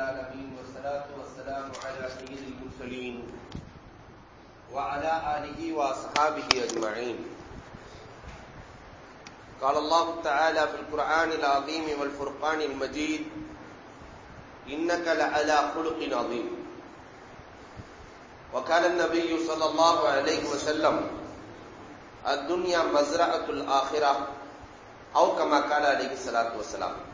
العالمين والصلاة والسلام على سيد المرسلين وعلى آله وأصحابه أجمعين. قال الله تعالى في القرآن العظيم والفرقان المجيد إنك لعلى خلق عظيم. وقال النبي صلى الله عليه وسلم الدنيا مزرعة الآخرة، أو كما قال عليه الصلاة والسلام.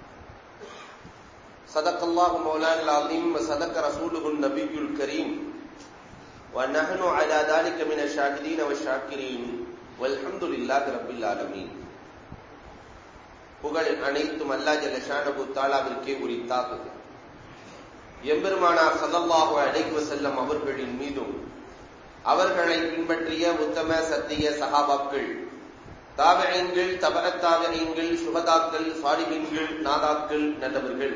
صدق الله مولانا العظيم وصدق رسوله النبي الكريم ونحن على ذلك من الشاهدين والشاكرين والحمد لله رب العالمين புகழ் அனைத்தும் அல்லா ஜல்லஷானபு தாலாவிற்கே உரித்தாக்குது எம்பெருமானார் சதல்லாஹு அழைக்கு செல்லும் அவர்களின் மீதும் அவர்களை பின்பற்றிய உத்தம சத்திய சகாபாக்கள் தாவகங்கள் தபகத்தாவகங்கள் சுகதாக்கள் சாலிபின்கள் நாதாக்கள் நல்லவர்கள்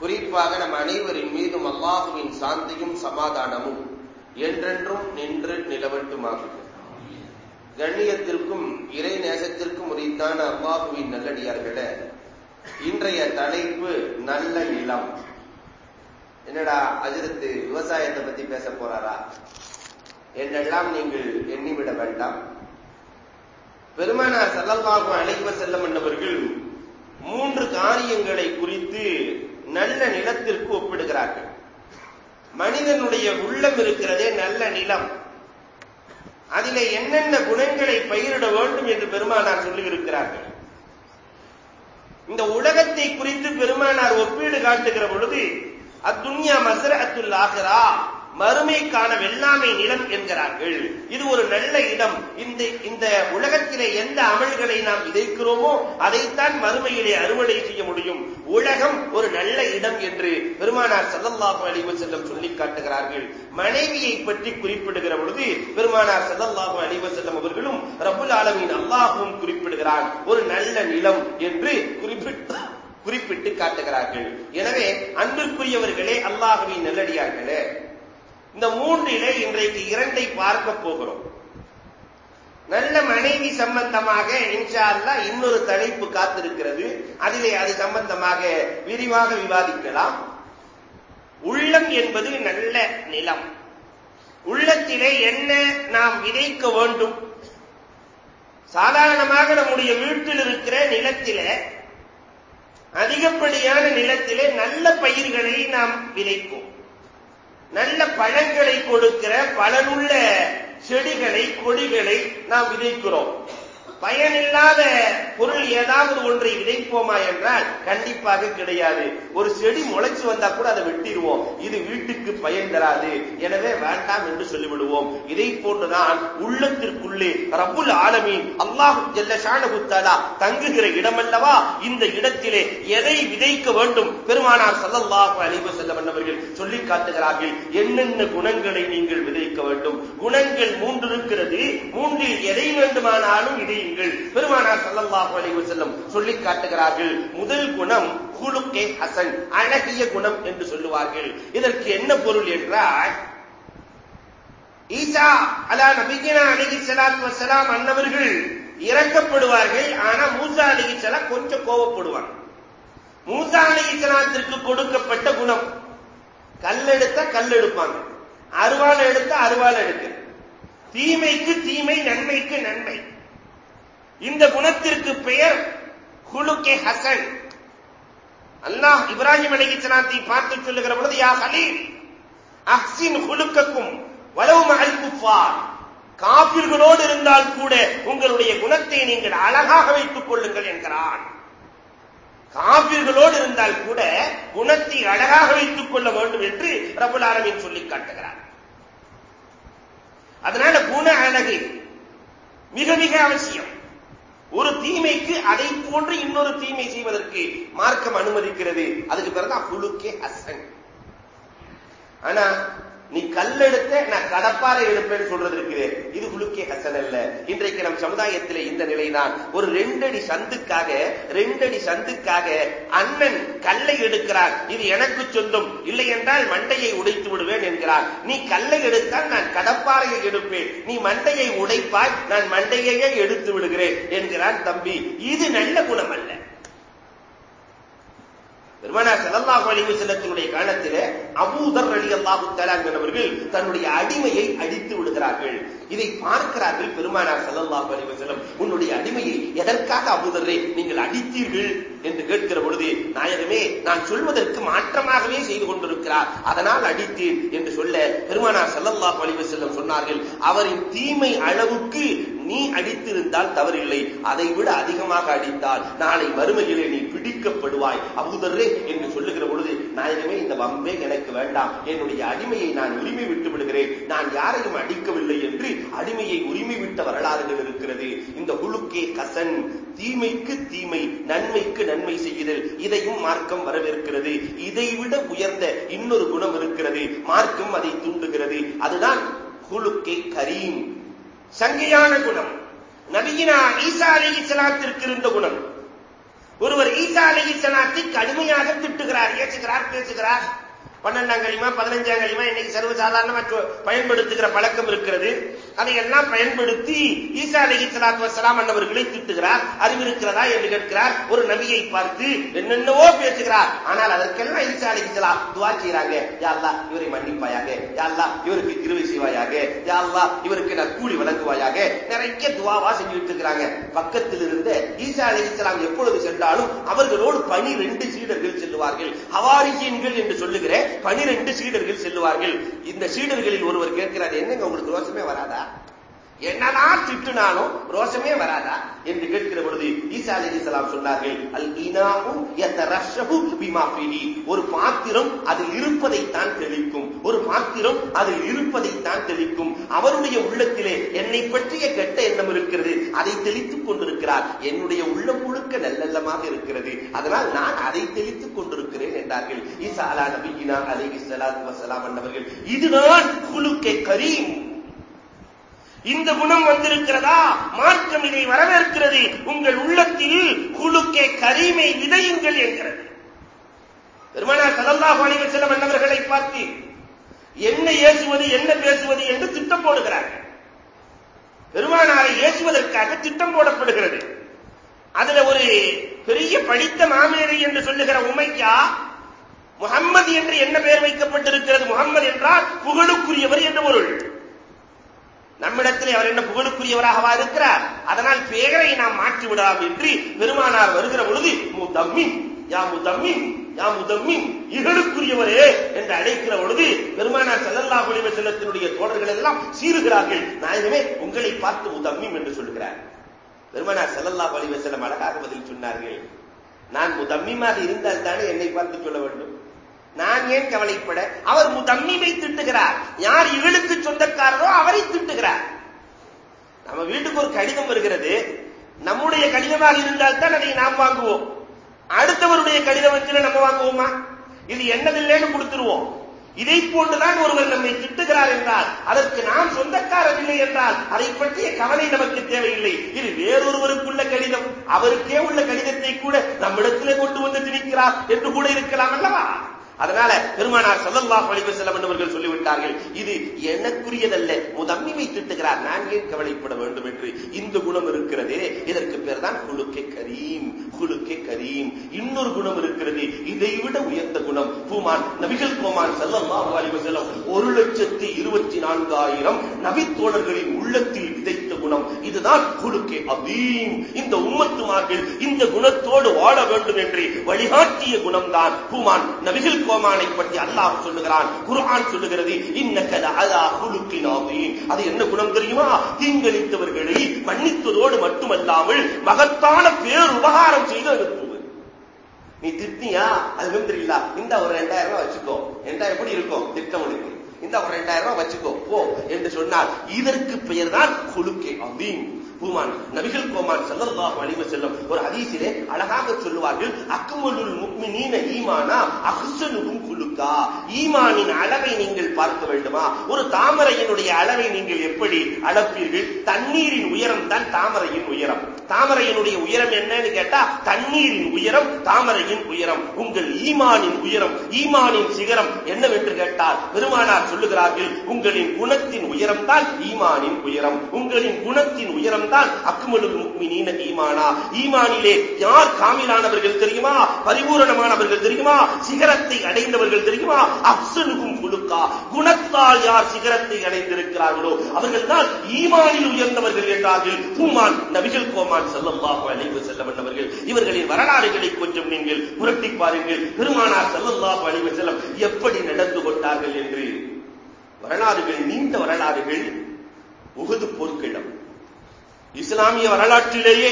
குறிப்பாக நம் அனைவரின் மீதும் அல்லாஹுவின் சாந்தியும் சமாதானமும் என்றென்றும் நின்று நிலவட்டுமாகும். கண்ணியத்திற்கும் இறை நேசத்திற்கும் உரித்தான அல்லாஹுவின் நல்லடியார்களே இன்றைய தலைப்பு நல்ல நிலம் என்னடா அஜிரத்து விவசாயத்தை பத்தி பேச போறாரா? என்றெல்லாம் நீங்கள் எண்ணிவிட வேண்டாம். பெருமானார் சல்லல்லாஹு அழைப்ப செல்லம் என்பவர்கள் மூன்று காரியங்களை குறித்து நல்ல நிலத்திற்கு ஒப்பிடுகிறார்கள். மனிதனுடைய உள்ளம் இருக்கிறதே நல்ல நிலம். அதிலே என்னென்ன குணங்களை பயிரிட வேண்டும் என்று பெருமானார் சொல்லியிருக்கிறார்கள். இந்த உலகத்தை குறித்து பெருமானார் ஒப்பீடு காட்டுகிற பொழுது அத்துன்யா மசர அத்துல் ஆகிறா மறுமைக்கான வெள்ளாமை நிலம் என்கிறார்கள். இது ஒரு நல்ல இடம். இந்த இந்த உலகத்திலே எந்த அமல்களை நாம் விதைக்கிறோமோ அதைத்தான் மறுமையிலே அறுவடை செய்ய முடியும். உலகம் ஒரு நல்ல இடம் என்று பெருமானார் சல்லல்லாஹு அலைஹி செல்லம் சொல்லி காட்டுகிறார்கள். மனைவியை பற்றி குறிப்பிடுகிற பொழுது பெருமானார் சல்லல்லாஹு அலைஹி செல்லம் அவர்களும் ரபுல் ஆலமின் அல்லாஹும் குறிப்பிடுகிறார். ஒரு நல்ல நிலம் என்று குறிப்பிட்டு குறிப்பிட்டு காட்டுகிறார்கள். எனவே அன்பிற்குரியவர்களே அல்லாஹுவின் நல்லடியார்களே இந்த மூன்றிலே இன்றைக்கு இரண்டை பார்க்க போகிறோம். நல்ல மனைவி சம்பந்தமாக இன்ஷா இன்னொரு தலைப்பு காத்திருக்கிறது. அதிலே அது சம்பந்தமாக விரிவாக விவாதிக்கலாம். உள்ளம் என்பது நல்ல நிலம். உள்ளத்திலே என்ன நாம் விதைக்க வேண்டும்? சாதாரணமாக நம்முடைய வீட்டில் இருக்கிற நிலத்திலே அதிகப்படியான நிலத்திலே நல்ல பயிர்களை நாம் விதைப்போம். நல்ல பழங்களை கொடுக்கிற பலனுள்ள செடிகளை கொடிகளை நாம் விதைக்கிறோம். பயனில்லாத பொருள் ஏதாவது ஒன்றை விதைப்போமா என்றால் கண்டிப்பாக கிடையாது. ஒரு செடி முளைச்சு வந்தா கூட அதை வெட்டிடுவோம். இது வீட்டுக்கு பயன் தராது. எனவே வேண்டாம் என்று சொல்லிவிடுவோம். இதை போன்றுதான் உள்ளத்திற்குள்ளே ரபுல் ஆலமீன் அல்லாஹு ஜல்லஷானகுத்தாலா தங்குகிற இடமல்லவா? இந்த இடத்திலே எதை விதைக்க வேண்டும்? பெருமானார் சல்லல்லாஹு அலைவ செல்லம் அவர்கள் சொல்லி காட்டுகிறார்கள் என்னென்ன குணங்களை நீங்கள் விதைக்க வேண்டும்? குணங்கள் மூன்று இருக்கிறது மூன்றில் எதை வேண்டுமானாலும் இதை செய்யுங்கள் பெருமானார் சல்லல்லாஹு அலைஹி வஸல்லம் சொல்லி காட்டுகிறார்கள். முதல் குணம் குலுக்கே ஹசன் அழகிய குணம் என்று சொல்லுவார்கள். இதற்கு என்ன பொருள் என்றால் ஈசா அலா நபிகினா அலிகி சலாத் வசலாம் அன்னவர்கள் இறக்கப்படுவார்கள் ஆனா மூசா அலிகி சலா கொஞ்சம் கோவப்படுவாங்க. மூசா அலிகி சலாத்திற்கு கொடுக்கப்பட்ட குணம் கல்லெடுத்த கல் எடுப்பாங்க. அருவாள் எடுத்த அருவாள் எடுக்க. தீமைக்கு தீமை நன்மைக்கு நன்மை. இந்த குணத்திற்கு பெயர் குலுக்கே ஹசன். அல்லாஹ் இப்ராஹிம் அலிகிச்சனாத்தை பார்த்து சொல்லுகிற பொழுது யா ஹலீல் அஹ்சின் குலுக்கக்கும் வலவு மகள் குஃபார். காபிர்களோடு இருந்தால் கூட உங்களுடைய குணத்தை நீங்கள் அழகாக வைத்துக் கொள்ளுங்கள் என்கிறான். காபிர்களோடு இருந்தால் கூட குணத்தை அழகாக வைத்துக் கொள்ள வேண்டும் என்று ரபுல் ஆலமின் சொல்லி காட்டுகிறார். அதனால குண அழகு மிக மிக அவசியம். ஒரு தீமைக்கு அதை போன்று இன்னொரு தீமை செய்வதற்கு மார்க்கம் அனுமதிக்கிறது. அதுக்கு பிறகு புழுக்கே அசன். ஆனா நீ கல்லெடுத்த நான் கடப்பாறை எடுப்பேன்னு சொல்றது இருக்குது. இது குலுக்கே ஹசன் அல்ல. இன்றைக்கு நம் சமுதாயத்தில் இந்த நிலைதான். ஒரு ரெண்டடி சந்துக்காக ரெண்டடி சந்துக்காக அண்ணன் கல்லை எடுக்கிறார். இது எனக்கு சொந்தம். இல்லை என்றால் மண்டையை உடைத்து விடுவேன் என்கிறார். நீ கல்லை எடுத்தால் நான் கடப்பாறையை எடுப்பேன். நீ மண்டையை உடைப்பாய் நான் மண்டையையே எடுத்து விடுகிறேன் என்கிறான் தம்பி. இது நல்ல குணம் அல்ல. பெருமானா சல்லல்லாஹு அலைஹி செல்லத்தினுடைய காலத்திலே அபூதர் அலி அல்லாஹு என்பவர்கள் தன்னுடைய அடிமையை அடித்து விடுகிறார்கள். இதை பார்க்கிறார்கள் பெருமானார் சல்லல்லாஹு அலைஹி செல்லம் உன்னுடைய அடிமையை எதற்காக அபூதரை நீங்கள் அடித்தீர்கள்? என்று கேட்கிற பொழுது நாயகமே நான் சொல்வதற்கு மாற்றமாகவே செய்து கொண்டிருக்கிறார். அதனால் அடித்தேன் என்று சொல்ல பெருமானார் சல்லல்லாஹு அலைஹி செல்லம் சொன்னார்கள் அவரின் தீமை அளவுக்கு நீ அடித்திருந்தால் தவறில்லை. அதை விட அதிகமாக அடித்தால் நாளை வறுமையிலே நீ பிடிக்கப்படுவாய். அபுதர்ரே என்று சொல்லுகிற பொழுது நான் இனிமே இந்த வம்பே எனக்கு வேண்டாம். என்னுடைய அடிமையை நான் உரிமை விட்டு விடுகிறேன். நான் யாரையும் அடிக்கவில்லை என்று அடிமையை உரிமை விட்ட வரலாறுகள் இருக்கிறது. இந்த குழுக்கே கசன். தீமைக்கு தீமை நன்மைக்கு நன்மை செய்யுதல். இதையும் மார்க்கம் வரவேற்கிறது. இதைவிட உயர்ந்த இன்னொரு குணம் இருக்கிறது. மார்க்கம் அதை தூண்டுகிறது. அதுதான் குழுக்கே கரீம். சங்கையான குணம். நபியினா ஈசா அலி இஸ்லாத்திற்கு இருந்த குணம். ஒருவர் ஈசா அலி கடுமையாக திட்டுகிறார் ஏற்றுகிறார் பேசுகிறார். பன்னெண்டாம் களிமா பதினஞ்சாம் களிமா இன்னைக்கு சர்வசாதாரணமா பயன்படுத்துகிற பழக்கம் இருக்கிறது. அதையெல்லாம் பயன்படுத்தி ஈசா அலி சலாத்து வசலாம் அன்னவர்களை திட்டுகிறார் அறிவிருக்கிறதா என்று கேட்கிறார். ஒரு நபியை பார்த்து என்னென்னவோ பேசுகிறார். ஆனால் அதற்கெல்லாம் ஈசா அலி சலாம் துவா செய்யறாங்க யாழ்லா இவரை மன்னிப்பாயாக. யாழ்லா இவருக்கு கிருவை செய்வாயாக. யாழ்லா இவருக்கு கூலி வழங்குவாயாக. நிறைய துவாவா செஞ்சுட்டு இருக்கிறாங்க. பக்கத்தில் இருந்த ஈசா அலி இஸ்லாம் எப்பொழுது சென்றாலும் அவர்களோடு பனிரெண்டு சீடர்கள் செல்லுவார்கள். ஹவாரிஜீன்கள் என்று சொல்லுகிறேன் பனிரெண்டு சீடர்கள் செல்லுவார்கள். இந்த சீடர்களில் ஒருவர் கேட்கிறார் என்னங்க உங்களுக்கு ரோசமே வராதா? என்னதான் திட்டுனாலும் ரோஷமே வராதா? என்று கேட்கிற பொழுது ஈசா அலி இஸ்லாம் சொன்னார்கள் அல் இனாவும் ஒரு பாத்திரம் அதில் இருப்பதைத்தான் தெளிக்கும். ஒரு பாத்திரம் அதில் இருப்பதைத்தான் தெளிக்கும். அவருடைய உள்ளத்திலே என்னை பற்றிய கெட்ட எண்ணம் இருக்கிறது அதை தெளித்துக் கொண்டிருக்கிறார். என்னுடைய உள்ளம் முழுக்க நல்லல்லமாக இருக்கிறது அதனால் நான் அதை தெளித்துக் கொண்டிருக்கிறேன் என்றார்கள். ஈசா அலா நபியினா அலி இஸ்லாத் வசலாம் அண்ணவர்கள் இதுதான் குழுக்கே கரீம். இந்த குணம் வந்திருக்கிறதா? மாற்றம் இதை வரவேற்கிறது. உங்கள் உள்ளத்தில் குழுக்கே கரிமை விதையுங்கள் என்கிறது. பெருமானார் கதல்லா அலைஹி செல்லம் மன்னவர்களை பார்த்து என்ன ஏசுவது என்ன பேசுவது என்று திட்டம் போடுகிறார்கள். பெருமானாரை ஏசுவதற்காக திட்டம் போடப்படுகிறது. அதுல ஒரு பெரிய படித்த மாமேரி என்று சொல்லுகிற உமையா முகம்மது என்று என்ன பெயர் வைக்கப்பட்டிருக்கிறது? முகம்மது என்றால் புகழுக்குரியவர் என்று பொருள். நம்மிடத்தில் அவர் என்ன புகழுக்குரியவராகவா இருக்கிறார்? அதனால் பெயரை நாம் மாற்றி விடலாம் என்று பெருமானார் வருகிற பொழுது முதம்மின் யா முதம்மின் யா முதம்மின் இகழுக்குரியவரே என்று அழைக்கிற பொழுது பெருமானார் செல்லல்லா ஒளிவ செல்லத்தினுடைய தோழர்கள் எல்லாம் சீறுகிறார்கள். நாயகமே உங்களை பார்த்து முதம்மிம் என்று சொல்கிறார். பெருமானார் செல்லல்லா ஒளிவ செல்லம் அழகாக பதில் சொன்னார்கள். நான் முதம்மிமாக இருந்தால் தானே என்னை பார்த்து சொல்ல வேண்டும்? நான் ஏன் கவலைப்பட? அவர் தம்மீமை திட்டுகிறார். யார் இவளுக்கு சொந்தக்காரரோ அவரை திட்டுகிறார். நம்ம வீட்டுக்கு ஒரு கடிதம் வருகிறது. நம்முடைய கடிதமாக இருந்தால் தான் அதை நாம் வாங்குவோம். அடுத்தவருடைய கடிதம் வச்சு நம்ம வாங்குவோமா? இது என்னதில்லைன்னு கொடுத்துருவோம். இதை போன்றுதான் ஒருவர் நம்மை திட்டுகிறார் என்றால் அதற்கு நாம் சொந்தக்காரர் இல்லை என்றால் அதை பற்றிய கவலை நமக்கு தேவையில்லை. இது வேறொருவருக்குள்ள கடிதம். அவருக்கே உள்ள கடிதத்தை கூட நம்மிடத்திலே கொண்டு வந்து திணிக்கிறார் என்று கூட இருக்கலாம் அல்லவா? அதனால பெருமானார் சல்லல்லாஹு அலைஹி வஸல்லம் என்பவர்கள் சொல்லிவிட்டார்கள் இது எனக்குரியதல்ல முதம்மிமை திட்டுகிறார் நான் ஏன் கவலைப்பட வேண்டும் என்று இந்த குணம் இருக்கிறதே இதற்கு பேர் தான் குழுக்கே கரீம் குழுக்கே கரீம். இன்னொரு குணம் இருக்கிறது இதை விட உயர்ந்த குணம் பூமான் நபிகள் கோமான் சல்லல்லாஹு அலைஹி செல்லம் ஒரு லட்சத்தி இருபத்தி நான்காயிரம் நபித்தோழர்களின் உள்ளத்தில் விதைத்த குணம் இதுதான் குழுக்கே அதீம் இந்த உம்மத்துமார்கள் இந்த குணத்தோடு வாழ வேண்டும் என்று வழிகாட்டிய குணம்தான் பூமான் நபிகள் கோமானை பற்றி அல்லாஹ் சொல்லுகிறான் குரான் சொல்லுகிறது இன்னக்கல அலா குலுக்கின் அது என்ன குணம் தெரியுமா? தீங்களித்தவர்களை மன்னித்ததோடு மட்டுமல்லாமல் மகத்தான பேர் உபகாரம் செய்து அனுப்புவது நீ திட்டியா அது தெரியல. இந்த ஒரு ரெண்டாயிரம் ரூபாய் வச்சுக்கோ. ரெண்டாயிரம் எப்படி இருக்கும்? திட்டம் உனக்கு. இந்த ஒரு ரெண்டாயிரம் ரூபாய் வச்சுக்கோ. போ என்று சொன்னால் இதற்கு பெயர் தான் குலுக்கே அப்படின்னு கூமான் நபிகள் கோமான் செல்லல்லாஹு அலைஹி செல்லும் ஒரு ஹதீசிலே அழகாக சொல்லுவார்கள் அக்குமலுள் முக்மினீன ஈமானா அஹ்சனுகும் குலுக்கா. ஈமானின் அளவை நீங்கள் பார்க்க வேண்டுமா? ஒரு தாமரையினுடைய அளவை நீங்கள் எப்படி அளப்பீர்கள்? தண்ணீரின் உயரம் தான் தாமரையின் உயரம். தாமரையினுடைய உயரம் என்னன்னு கேட்டா தண்ணீரின் உயரம் தாமரையின் உயரம். உங்கள் ஈமானின் உயரம் ஈமானின் சிகரம் என்னவென்று கேட்டால் பெருமானார் சொல்லுகிறார்கள் உங்களின் குணத்தின் உயரம் தான் ஈமானின் உயரம். உங்களின் குணத்தின் உயரம் தான் அக்குமலு முக்மினீன ஈமானா. ஈமானிலே யார் காமிலானவர்கள் தெரியுமா? பரிபூரணமானவர்கள் தெரியுமா? சிகரத்தை அடைந்தவர்கள் தெரியுமா? அப்சலுகும் குழுக்கா குணத்தால் யார் சிகரத்தை அடைந்திருக்கிறார்களோ அவர்கள் தான் ஈமானில் உயர்ந்தவர்கள் என்றார்கள். பூமான் நபிகள் கோமான் செல்லல்லாஹு அலைவு செல்லம் அவர்கள் இவர்களின் வரலாறுகளை கொஞ்சம் நீங்கள் புரட்டி பாருங்கள். பெருமானார் செல்லல்லாஹு அலைவு செல்லம் எப்படி நடந்து கொண்டார்கள் என்று. வரலாறுகள் நீண்ட வரலாறுகள் உகது போர்க்கிடம் இஸ்லாமிய வரலாற்றிலேயே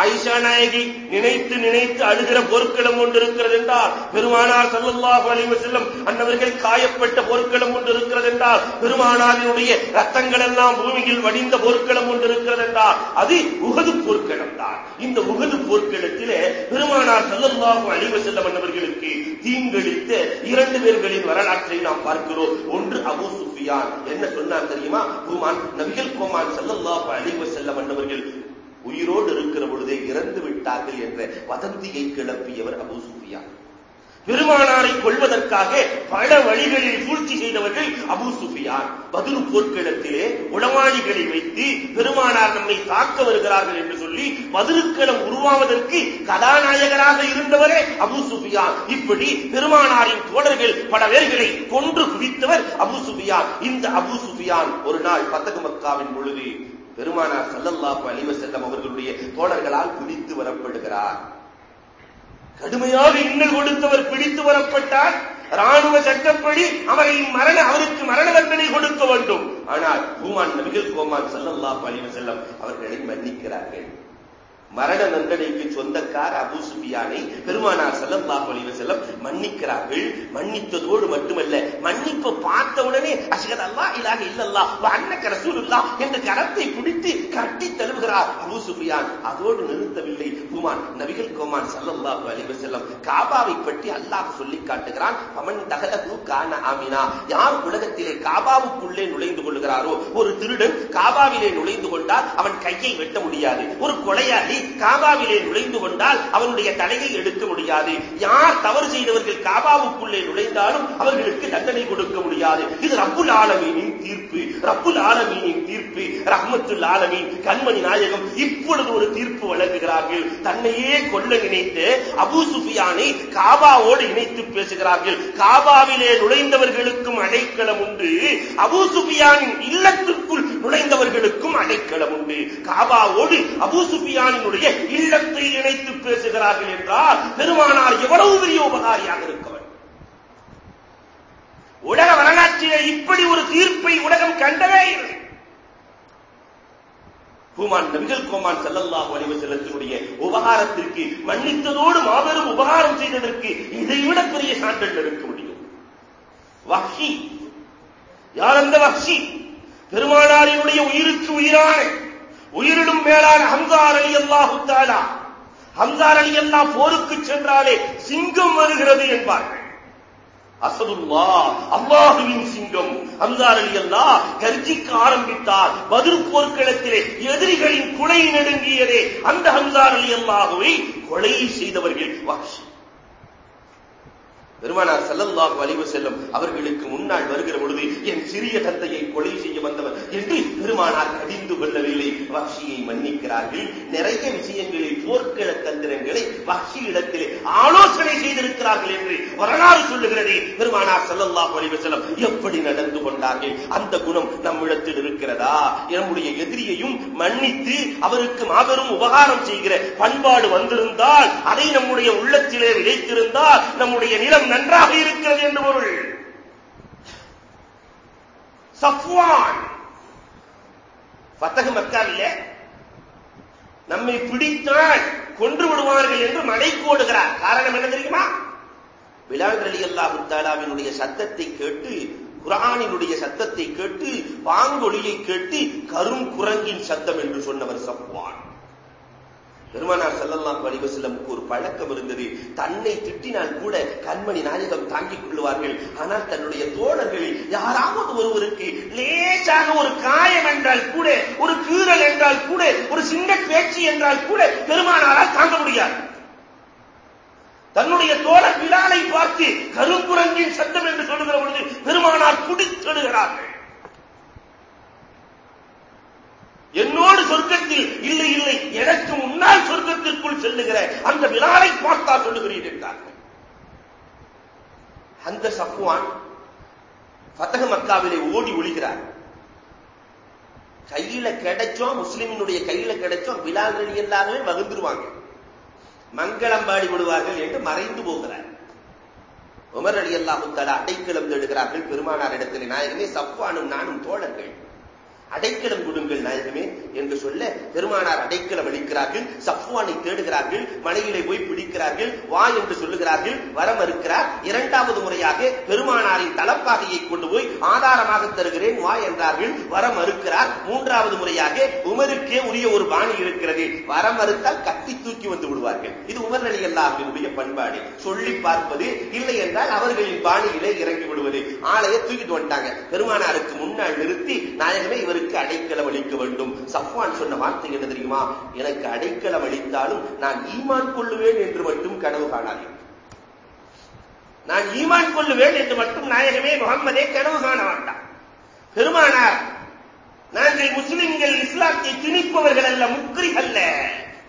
ஆயிஷா நாயகி நினைத்து நினைத்து அழுகிற பொருட்களும் ஒன்று இருக்கிறது என்றால் பெருமானார் சல்லுல்லாஹு அலைஹி செல்லும் அன்னவர்கள் காயப்பட்ட பொருட்களும் ஒன்று இருக்கிறது என்றால் பெருமானாரினுடைய ரத்தங்கள் எல்லாம் பூமியில் வடிந்த பொருட்களும் ஒன்று இருக்கிறது என்றால் அது உகது போர்க்களம் தான். இந்த உகது போர்க்களத்திலே பெருமானார் சல்லுல்லாஹு அலைஹி செல்லும் அன்னவர்களுக்கு தீங்களித்த இரண்டு பேர்களின் வரலாற்றை நாம் பார்க்கிறோம். ஒன்று அபு சுஃபியான். என்ன சொன்னார் தெரியுமா? பெருமான் நபிகள் கோமான் சல்லுல்லாஹு அலைஹி செல்லும் அன்னவர்கள் உயிரோடு இருக்கிற பொழுதே இறந்து விட்டார்கள் என்ற வதந்தியை கிளப்பியவர் அபு சுஃபியான். பெருமானாரை கொள்வதற்காக பல வழிகளில் சூழ்ச்சி செய்தவர்கள் அபு சுஃபியான். பதிரு போர்க்களத்திலே உளவாளிகளை வைத்து பெருமானார் நம்மை தாக்க வருகிறார்கள் என்று சொல்லி பதிலுக்களம் உருவாவதற்கு கதாநாயகராக இருந்தவரே அபு சுஃபியான். இப்படி பெருமானாரின் தோழர்கள் பல பேர்களை கொன்று குவித்தவர் அபு சுஃபியான். இந்த அபு சுஃபியான் ஒரு நாள் பத்தக மக்காவின் பொழுது பெருமானார் சல்லல்லாஹு அலைஹி அவர்களுடைய தோழர்களால் பிடித்து வரப்படுகிறார். கடுமையாக இன்னல் கொடுத்தவர் பிடித்து வரப்பட்டார். ராணுவ சட்டப்படி அவரை மரண அவருக்கு மரண தண்டனை கொடுக்க வேண்டும். ஆனால் பூமான் நபிகள் கோமான் சல்லல்லாஹு அலைஹி அவர்களை மன்னிக்கிறார்கள். மரண தண்டனைக்கு சொந்தக்கார் அபு சுபியானை பெருமானார் ஸல்லல்லாஹு அலைஹி மன்னிக்கிறார்கள். மன்னித்ததோடு மட்டுமல்ல மன்னிப்பு பார்த்த உடனே அஷ்ஹது அல்லா இலாஹ இல்லல்லா வ அன்னக ரசூலுல்லாஹ் என்ற கரத்தை பிடித்து கட்டி தழுவுகிறார் அபு சுபியான் அதோடு நிறுத்தவில்லை. குமான் நபிகள் கோமான் செல்லம்பா அலைஹி செல்லம் காபாவை பற்றி அல்லாஹ் சொல்லி காட்டுகிறான். அவன் தகலகு கான ஆமினா. யார் உலகத்திலே காபாவுக்குள்ளே நுழைந்து கொள்கிறாரோ ஒரு திருடன் காபாவிலே நுழைந்து கொண்டால் அவன் கையை வெட்ட முடியாது. ஒரு கொலையாளி காபாவிலே நுழைந்து கொண்டால் அவனுடைய தலையை எடுக்க முடியாது. யார் தவறு செய்தவர்கள் காபாவுக்குள்ளே நுழைந்தாலும் அவர்களுக்கு தண்டனை கொடுக்க முடியாது. இது ரப்புல் ஆலமீனின் தீர்ப்பு. ரப்புல் ஆலமீனின் தீர்ப்பு. ரஹ்மத்துல் ஆலமீன் கண்மணி நாயகம் இப்பொழுது ஒரு தீர்ப்பு வழங்குகிறார்கள். தன்னையே கொல்ல நினைத்து அபு சுஃபியானை காபாவோடு இணைத்து பேசுகிறார்கள். காபாவிலே நுழைந்தவர்களுக்கும் அடைக்கலம் உண்டு. அபு சுஃபியானின் இல்லத்திற்குள் நுழைந்தவர்களுக்கும் அடைக்கலம் உண்டு. காபாவோடு அபு சுஃபியானின் சுஃபியானினுடைய இல்லத்தை இணைத்து பேசுகிறார்கள் என்றால் பெருமானார் எவ்வளவு பெரிய உபகாரியாக இருக்கவர் உலக வரலாற்றிலே இப்படி ஒரு தீர்ப்பை உலகம் கண்டதே இல்லை. ஹூமான் நபிகள் கோமான் செல்லல்லாஹு அலைஹி செல்லத்தினுடைய உபகாரத்திற்கு மன்னித்ததோடு மாபெரும் உபகாரம் செய்ததற்கு இதைவிட பெரிய சான்றல் இருக்க முடியும். வஹி யார் அந்த வஹி பெருமானாரினுடைய உயிருக்கு உயிரான உயிரிடும் மேலான ஹம்சார் அலி அல்லாஹு தாலா ஹம்சார் அலி அல்லா போருக்கு சென்றாலே சிங்கம் வருகிறது என்பார்கள். அசதுல்லா அல்லாஹுவின் சிங்கம். ஹம்சார் அலி அல்லா கர்ஜிக்க ஆரம்பித்தார். பதில் போர்க்களத்திலே எதிரிகளின் குலை நெடுங்கியதே அந்த ஹம்சார் அலி அல்லாஹுவை கொலை செய்தவர்கள் வாஷி பெருமானார் செல்லல்லாஹு அலைவு செல்லும் அவர்களுக்கு முன்னால் வருகிற பொழுது என் சிறிய தந்தையை கொலை செய்ய வந்தவர் என்று பெருமானார் கடிந்து கொள்ளவில்லை. வக்ஷியை மன்னிக்கிறார்கள். நிறைய விஷயங்களில் போர்க்கள தந்திரங்களை வக்ஷி இடத்திலே ஆலோசனை செய்திருக்கிறார்கள் என்று வரலாறு சொல்லுகிறதே. பெருமானார் செல்லல்லாஹு அலைவு செல்லம் எப்படி நடந்து கொண்டார்கள்? அந்த குணம் நம்மிடத்தில் இருக்கிறதா? நம்முடைய எதிரியையும் மன்னித்து அவருக்கு மாபெரும் உபகாரம் செய்கிற பண்பாடு வந்திருந்தால் அதை நம்முடைய உள்ளத்திலே விதைத்திருந்தால் நம்முடைய நிலம் நன்றாக இருக்கிறது என்று பொருள். சஃப்வான். பத்தக மக்காவிலே நம்மை பிடித்தால் கொன்று விடுவார்கள் என்று மலை கோடுகிறார். காரணம் என்ன தெரியுமா? பிலால் அலி அல்லாஹு தாலாவினுடைய சத்தத்தை கேட்டு குரானினுடைய சத்தத்தை கேட்டு பாங்கொலியை கேட்டு கரும் குரங்கின் சத்தம் என்று சொன்னவர் சஃப்வான். பெருமானார் செல்லல்லாம் வலிவசல்லமுக்கு ஒரு பழக்கம் இருந்தது. தன்னை திட்டினால் கூட கண்மணி நாயகம் தாங்கிக் கொள்வார்கள் ஆனால் தன்னுடைய தோழர்களில் யாராவது ஒருவருக்கு லேசாக ஒரு காயம் என்றால் கூட ஒரு கீறல் என்றால் கூட ஒரு சின்ன பேச்சு என்றால் கூட பெருமானாரால் தாங்க முடியாது. தன்னுடைய தோழர் விழாலை பார்த்து கருங்குரங்கின் சத்தம் என்று சொல்லுகிற பொழுது பெருமானார் குடித்தெடுகிறார்கள். என்னோடு சொர்க்கத்தில் இல்லை இல்லை எனக்கு முன்னால் சொர்க்கத்திற்குள் செல்லுகிற அந்த விழாவை பார்த்தா சொல்லுகிறீர் என்றார்கள் அந்த சப்புவான் பத்தக மக்காவிலே ஓடி ஒழிகிறார் கையில கிடைச்சோம் முஸ்லிமினுடைய கையில கிடைச்சோம் விழாக்கள் எல்லாருமே மகிழ்ந்துருவாங்க. மங்களம் பாடி விடுவார்கள் என்று மறைந்து போகிறார். உமர் அலி அல்லாஹுத்தாலா அடைக்கலம் தேடுகிறார்கள் பெருமானார் இடத்திலே நாயகமே சப்வானும் நானும் தோழர்கள். அடைக்கலம் கொடுங்கள் நாயகமே என்று சொல்ல பெருமானார் அடைக்கலம் அளிக்கிறார்கள் சஃப்வானை தேடுகிறார்கள் மலையிலே போய் பிடிக்கிறார்கள் வா என்று சொல்லுகிறார்கள் வர மறுக்கிறார் இரண்டாவது முறையாக பெருமானாரின் தலப்பாகையை கொண்டு போய் ஆதாரமாக தருகிறேன் வா என்றார்கள் வர மறுக்கிறார் மூன்றாவது முறையாக உமருக்கே உரிய ஒரு பாணி இருக்கிறது வர மறுத்தால் கத்தி தூக்கி வந்து விடுவார்கள். இது உமர் அலி அல்லாஹினுடைய பண்பாடு. சொல்லி பார்ப்பது இல்லை என்றால் அவர்களின் பாணியிலே இறங்கி விடுவது. ஆலையை தூக்கிட்டு வந்துட்டாங்க. பெருமானாருக்கு முன்னால் நிறுத்தி நாயகமே இவருக்கு உங்களுக்கு அடைக்கலம் அளிக்க வேண்டும். சஃப்வான் சொன்ன வார்த்தை என்ன தெரியுமா? எனக்கு அடைக்கலம் அளித்தாலும் நான் ஈமான் கொள்ளுவேன் என்று மட்டும் கனவு காணாதே. நான் ஈமான் கொள்ளுவேன் என்று மட்டும் நாயகமே முகம்மதே கனவு காண மாட்டான். பெருமானார் நாங்கள் முஸ்லிம்கள் இஸ்லாத்தை திணிப்பவர்கள் அல்ல முக்ரி அல்ல.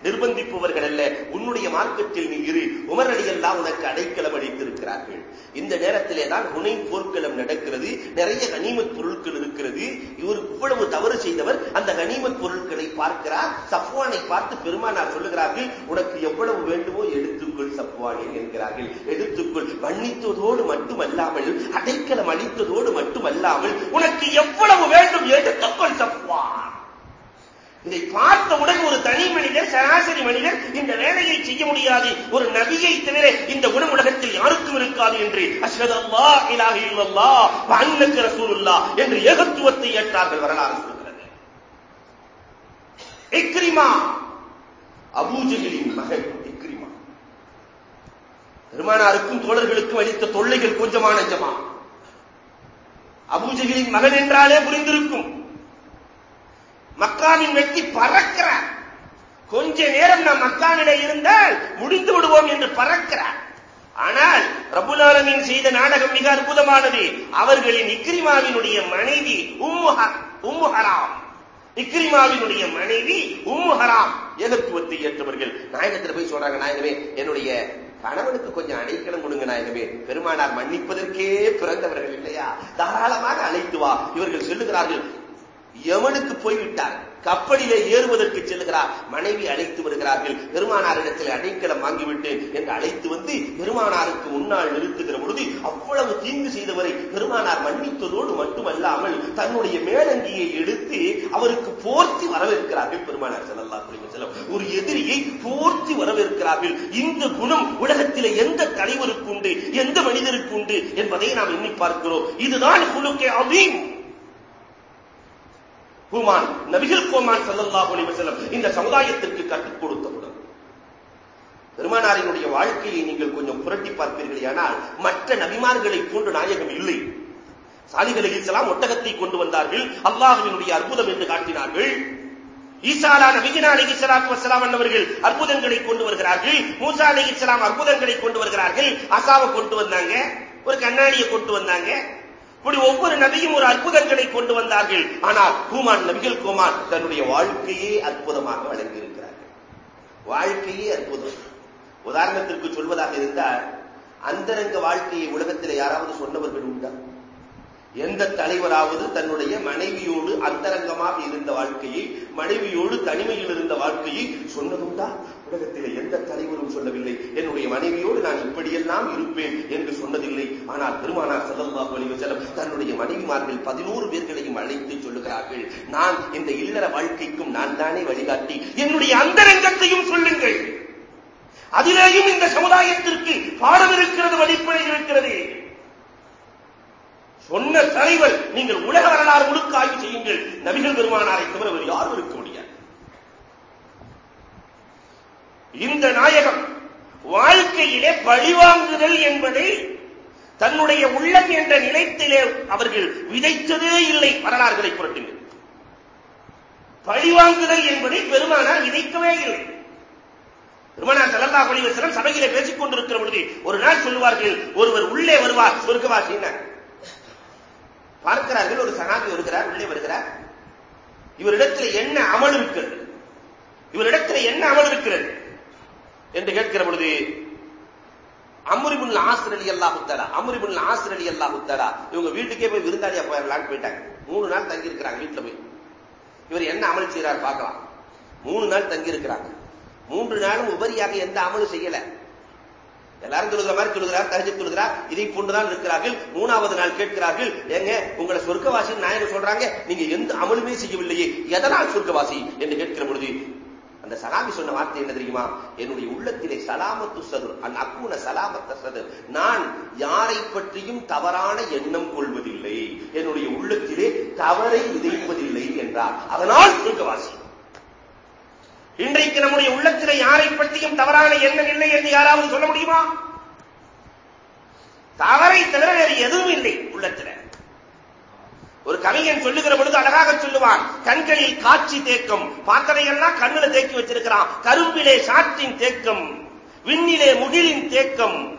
நிர்பந்திப்பவர்கள் அல்ல. உன்னுடைய மார்க்கத்தில் நீ இரு. உமர் எல்லாம் உனக்கு அடைக்கலம் அளித்திருக்கிறார்கள். இந்த நேரத்திலே தான் உனை போர்க்களம் நடக்கிறது. நிறைய கனிமத் பொருட்கள் இருக்கிறது. இவர் இவ்வளவு தவறு செய்தவர். அந்த கனிமத் பொருட்களை பார்க்கிறார். சஃப்வானை பார்த்து பெருமானார் சொல்லுகிறார்கள் உனக்கு எவ்வளவு வேண்டுமோ எடுத்துக்கொள் சஃப்வானே என்கிறார்கள். எடுத்துக்கொள். மன்னித்ததோடு மட்டுமல்லாமல் அடைக்கலம் அளித்ததோடு மட்டுமல்லாமல் உனக்கு எவ்வளவு வேண்டும் எடுத்துக்கொள் சஃப்வான். இதை பார்த்தவுடன் ஒரு தனி மனிதர் சராசரி மனிதர் இந்த வேலையை செய்ய முடியாது. ஒரு நபியை தவிர இந்த குணம் உலகத்தில் யாருக்கும் இருக்காது என்று அஷ்ஹது அல்லா இலாஹ இல்லல்லாஹ் வ என்று ஏகத்துவத்தை ஏற்றார்கள் வரலாறு சொல்கிறது. இக்ரிமா மகன் இக்ரிமா. பெருமானாருக்கும் தோழர்களுக்கும் அளித்த தொல்லைகள் கொஞ்சமா நெஞ்சமா அபூஜகிலின் மகன் என்றாலே புரிந்திருக்கும். மக்காவின் வெட்டி பறக்கிறார். கொஞ்ச நேரம் நாம் மக்காவிலே இருந்தால் முடிந்து விடுவோம் என்று பறக்கிறார். ஆனால் ரபுலாலமின் செய்த நாடகம் மிக அற்புதமானது. அவர்களின் இக்ரிமாவினுடைய மனைவி உம்மு ஹராம். இக்ரிமாவினுடைய மனைவி உம்மு ஹராம். ஏகத்துவத்தை ஏற்றவர்கள் நாயகத்தில் போய் சொல்றாங்க நாயகமே என்னுடைய கணவனுக்கு கொஞ்சம் அடைக்கலம் கொடுங்க நாயகமே. பெருமானார் மன்னிப்பதற்கே பிறந்தவர்கள் இல்லையா? தாராளமாக அழைத்து வா. இவர்கள் சொல்லுகிறார்கள் யமனுக்கு போய்விட்டார். கப்பலிலே ஏறுவதற்கு செல்கிறார் மனைவி அழைத்து வருகிறார்கள். பெருமானாரிடத்தில் அடைக்கலம் வாங்கிவிட்டு என்று அழைத்து வந்து பெருமானாருக்கு முன்னால் நிறுத்துகிற பொழுது அவ்வளவு தீங்கு செய்தவரை பெருமானார் மன்னித்ததோடு மட்டுமல்லாமல் தன்னுடைய மேலங்கியை எடுத்து அவருக்கு போர்த்தி வரவேற்கிறார்கள் பெருமானார் செல்லல்லா செல்லம் ஒரு எதிரியை போர்த்தி வரவேற்கிறார்கள். இந்த குணம் உலகத்திலே எந்த தலைவருக்கு உண்டு? எந்த மனிதருக்கு உண்டு? என்பதை நாம் எண்ணி பார்க்கிறோம். இதுதான் குழுக்கே அதீம் குமான் நபிகள் கோமான் சல்லல்லாஹு அலைஹி வஸல்லம் இந்த சமுதாயத்திற்கு கற்றுக் கொடுத்தவுடன். பெருமானாரினுடைய வாழ்க்கையை நீங்கள் கொஞ்சம் புரட்டி பார்ப்பீர்களேயானால் மற்ற நபிமார்களை போன்று நாயகம் இல்லை. சாலிகள் அலிசலாம் ஒட்டகத்தை கொண்டு வந்தார்கள் அல்லாஹுவினுடைய அற்புதம் என்று காட்டினார்கள். ஈசாலா நபிகினா அலி இஸ்லாத்து வசலாம் என்பவர்கள் அற்புதங்களை கொண்டு வருகிறார்கள் மூசா அலி இஸ்லாம் அற்புதங்களை கொண்டு வருகிறார்கள் அசாவை கொண்டு வந்தாங்க ஒரு கண்ணாடியை கொண்டு வந்தாங்க இப்படி ஒவ்வொரு நபியும் ஒரு அற்புதங்களை கொண்டு வந்தார்கள். ஆனால் கூமான் நபிகள் கோமான் தன்னுடைய வாழ்க்கையே அற்புதமாக வழங்கியிருக்கிறார்கள் வாழ்க்கையே அற்புதம். உதாரணத்திற்கு சொல்வதாக இருந்தால் அந்தரங்க வாழ்க்கையை உலகத்தில் யாராவது சொன்னவர்கள் உண்டா? எந்த தலைவராவது தன்னுடைய மனைவியோடு அந்தரங்கமாக இருந்த வாழ்க்கையை மனைவியோடு தனிமையில் இருந்த வாழ்க்கையை சொன்னதுண்டா? உலகத்தில் எந்த தலைவரும் சொல்லவில்லை. என்னுடைய மனைவியோடு நான் இப்படியெல்லாம் இருப்பேன் என்று சொன்னதில்லை. ஆனால் பெருமானார் செல்லல்லா வலிவசலம் தன்னுடைய மனைவிமார்கள் பதினோரு பேர்களையும் அழைத்து சொல்லுகிறார்கள். நான் இந்த இல்லற வாழ்க்கைக்கும் நான் தானே வழிகாட்டி. என்னுடைய அந்தரங்கத்தையும் சொல்லுங்கள். அதிலேயும் இந்த சமுதாயத்திற்கு பாடம் இருக்கிறது வழிப்படை இருக்கிறது. சொன்ன தலைவர் நீங்கள் உலக வரலாறு முழுக்க ஆய்வு செய்யுங்கள். நபிகள் பெருமானாரை தவிர வேறு யாரும் இருக்க முடியாது. இந்த நாயகம் வாழ்க்கையிலே பழிவாங்குதல் என்பதை தன்னுடைய உள்ளம் என்ற நிலைத்திலே அவர்கள் விதைத்ததே இல்லை. வரலாறுகளை புரட்டுங்கள். பழிவாங்குதல் என்பதை பெருமானார் விதைக்கவே இல்லை. பெருமானார் செல்லல்லா அலைஹி சபையிலே பேசிக் கொண்டிருக்கிற பொழுது ஒரு நாள் சொல்லுவார்கள் ஒருவர் உள்ளே வருவார் சொர்க்கவாசினார் பார்க்கிறார்கள் ஒரு சனாபி வருகிறார் உள்ளே வருகிறார். இவரிடத்தில் என்ன அமல் இருக்கிறது? இவரிடத்தில் என்ன அமல் இருக்கிறது? என்று கேட்கிற பொழுது அம்ரிபுல் ஆசிர் அலி அல்லா தலா அம்ரிபுல் ஆசிர் அலி அல்லா தலா இவங்க வீட்டுக்கே போய் விருந்தாளியா போயிடலான்னு போயிட்டாங்க. மூணு நாள் தங்கி இருக்கிறாங்க வீட்டுல போய். இவர் என்ன அமல் செய்யறார் பார்க்கலாம். மூணு நாள் தங்கி இருக்கிறாங்க மூன்று நாளும் உபரியாக எந்த அமலும் செய்யல. எல்லாரும் தொழுகிற மாதிரி தொழுகிறார் தகஜ தொழுகிறார் இதை போன்றுதான் இருக்கிறார்கள். மூணாவது நாள் கேட்கிறார்கள் ஏங்க உங்களை சொர்க்கவாசி நாயகர் சொல்றாங்க? நீங்க எந்த அமலுமே செய்யவில்லையே எதனால் சொர்க்கவாசி? என்று கேட்கிற பொழுது அந்த சலாமி சொன்ன வார்த்தை என்ன தெரியுமா? என்னுடைய உள்ளத்திலே சலாமத்து சதுர் அன் அக்குன சலாமத்த சதுர். நான் யாரை பற்றியும் தவறான எண்ணம் கொள்வதில்லை. என்னுடைய உள்ளத்திலே தவறை விதைப்பதில்லை என்றார். அதனால் சொர்க்கவாசி. இன்றைக்கு நம்முடைய உள்ளத்திலே யாரை பற்றியும் தவறான எண்ணம் இல்லை என்று யாராவது சொல்ல முடியுமா? தவறை தவிர வேறு எதுவும் இல்லை உள்ளத்தில். ஒரு கவிஞன் சொல்லுகிற பொழுது அழகாக சொல்லுவான் கண்களில் காட்சி தேக்கம் பாத்திரையெல்லாம் கண்ணுல தேக்கி வச்சிருக்கிறான். கரும்பிலே சாற்றின் தேக்கம் விண்ணிலே முகிலின் தேக்கம்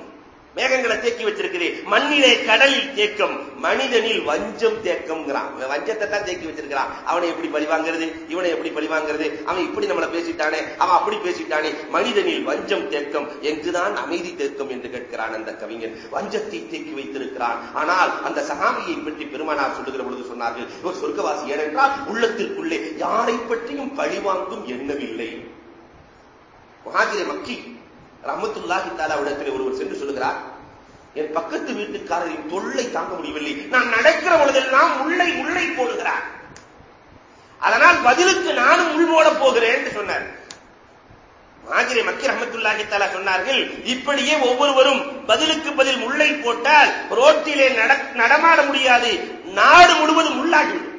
மேகங்களை தேக்கி வச்சிருக்கிறேன் மண்ணிலே கடலில் தேக்கம் மனிதனில் வஞ்சம் தேக்கம்ங்கிறான். வஞ்சத்தை தான் தேக்கி வச்சிருக்கிறான். அவனை எப்படி பழிவாங்கிறது இவனை எப்படி பழிவாங்கிறது அவன் இப்படி நம்மளை பேசிட்டானே அவன் அப்படி பேசிட்டானே. மனிதனில் வஞ்சம் தேக்கம் எங்குதான் அமைதி தேக்கம் என்று கேட்கிறான் அந்த கவிஞன். வஞ்சத்தை தேக்கி வைத்திருக்கிறான். ஆனால் அந்த சகாமியை பற்றி பெருமானார் சொல்லுகிற பொழுது சொன்னார்கள் இவர் சொர்க்கவாசி ஏனென்றால் உள்ளத்திற்குள்ளே யாரை பற்றியும் பழிவாங்கும் எண்ணமில்லை மகாஜிரை மக்கி ரஹமத்துல்லாஹி தாலா இடத்திலே ஒருவர் சென்று சொல்லுகிறார் என் பக்கத்து வீட்டுக்காரரின் தொல்லை தாங்க முடியவில்லை. நான் நடக்கிற பொழுதெல்லாம் உள்ளை உள்ளை போடுகிறார். அதனால் பதிலுக்கு நானும் உள் போட போகிறேன் என்று சொன்னார். மாதிரி மக்கி ரஹமத்துல்லாஹி தாலா சொன்னார்கள் இப்படியே ஒவ்வொருவரும் பதிலுக்கு பதில் முல்லை போட்டால் ரோட்டிலே நடமாட முடியாது. நாடு முழுவதும் உள்ளாகிவிடும்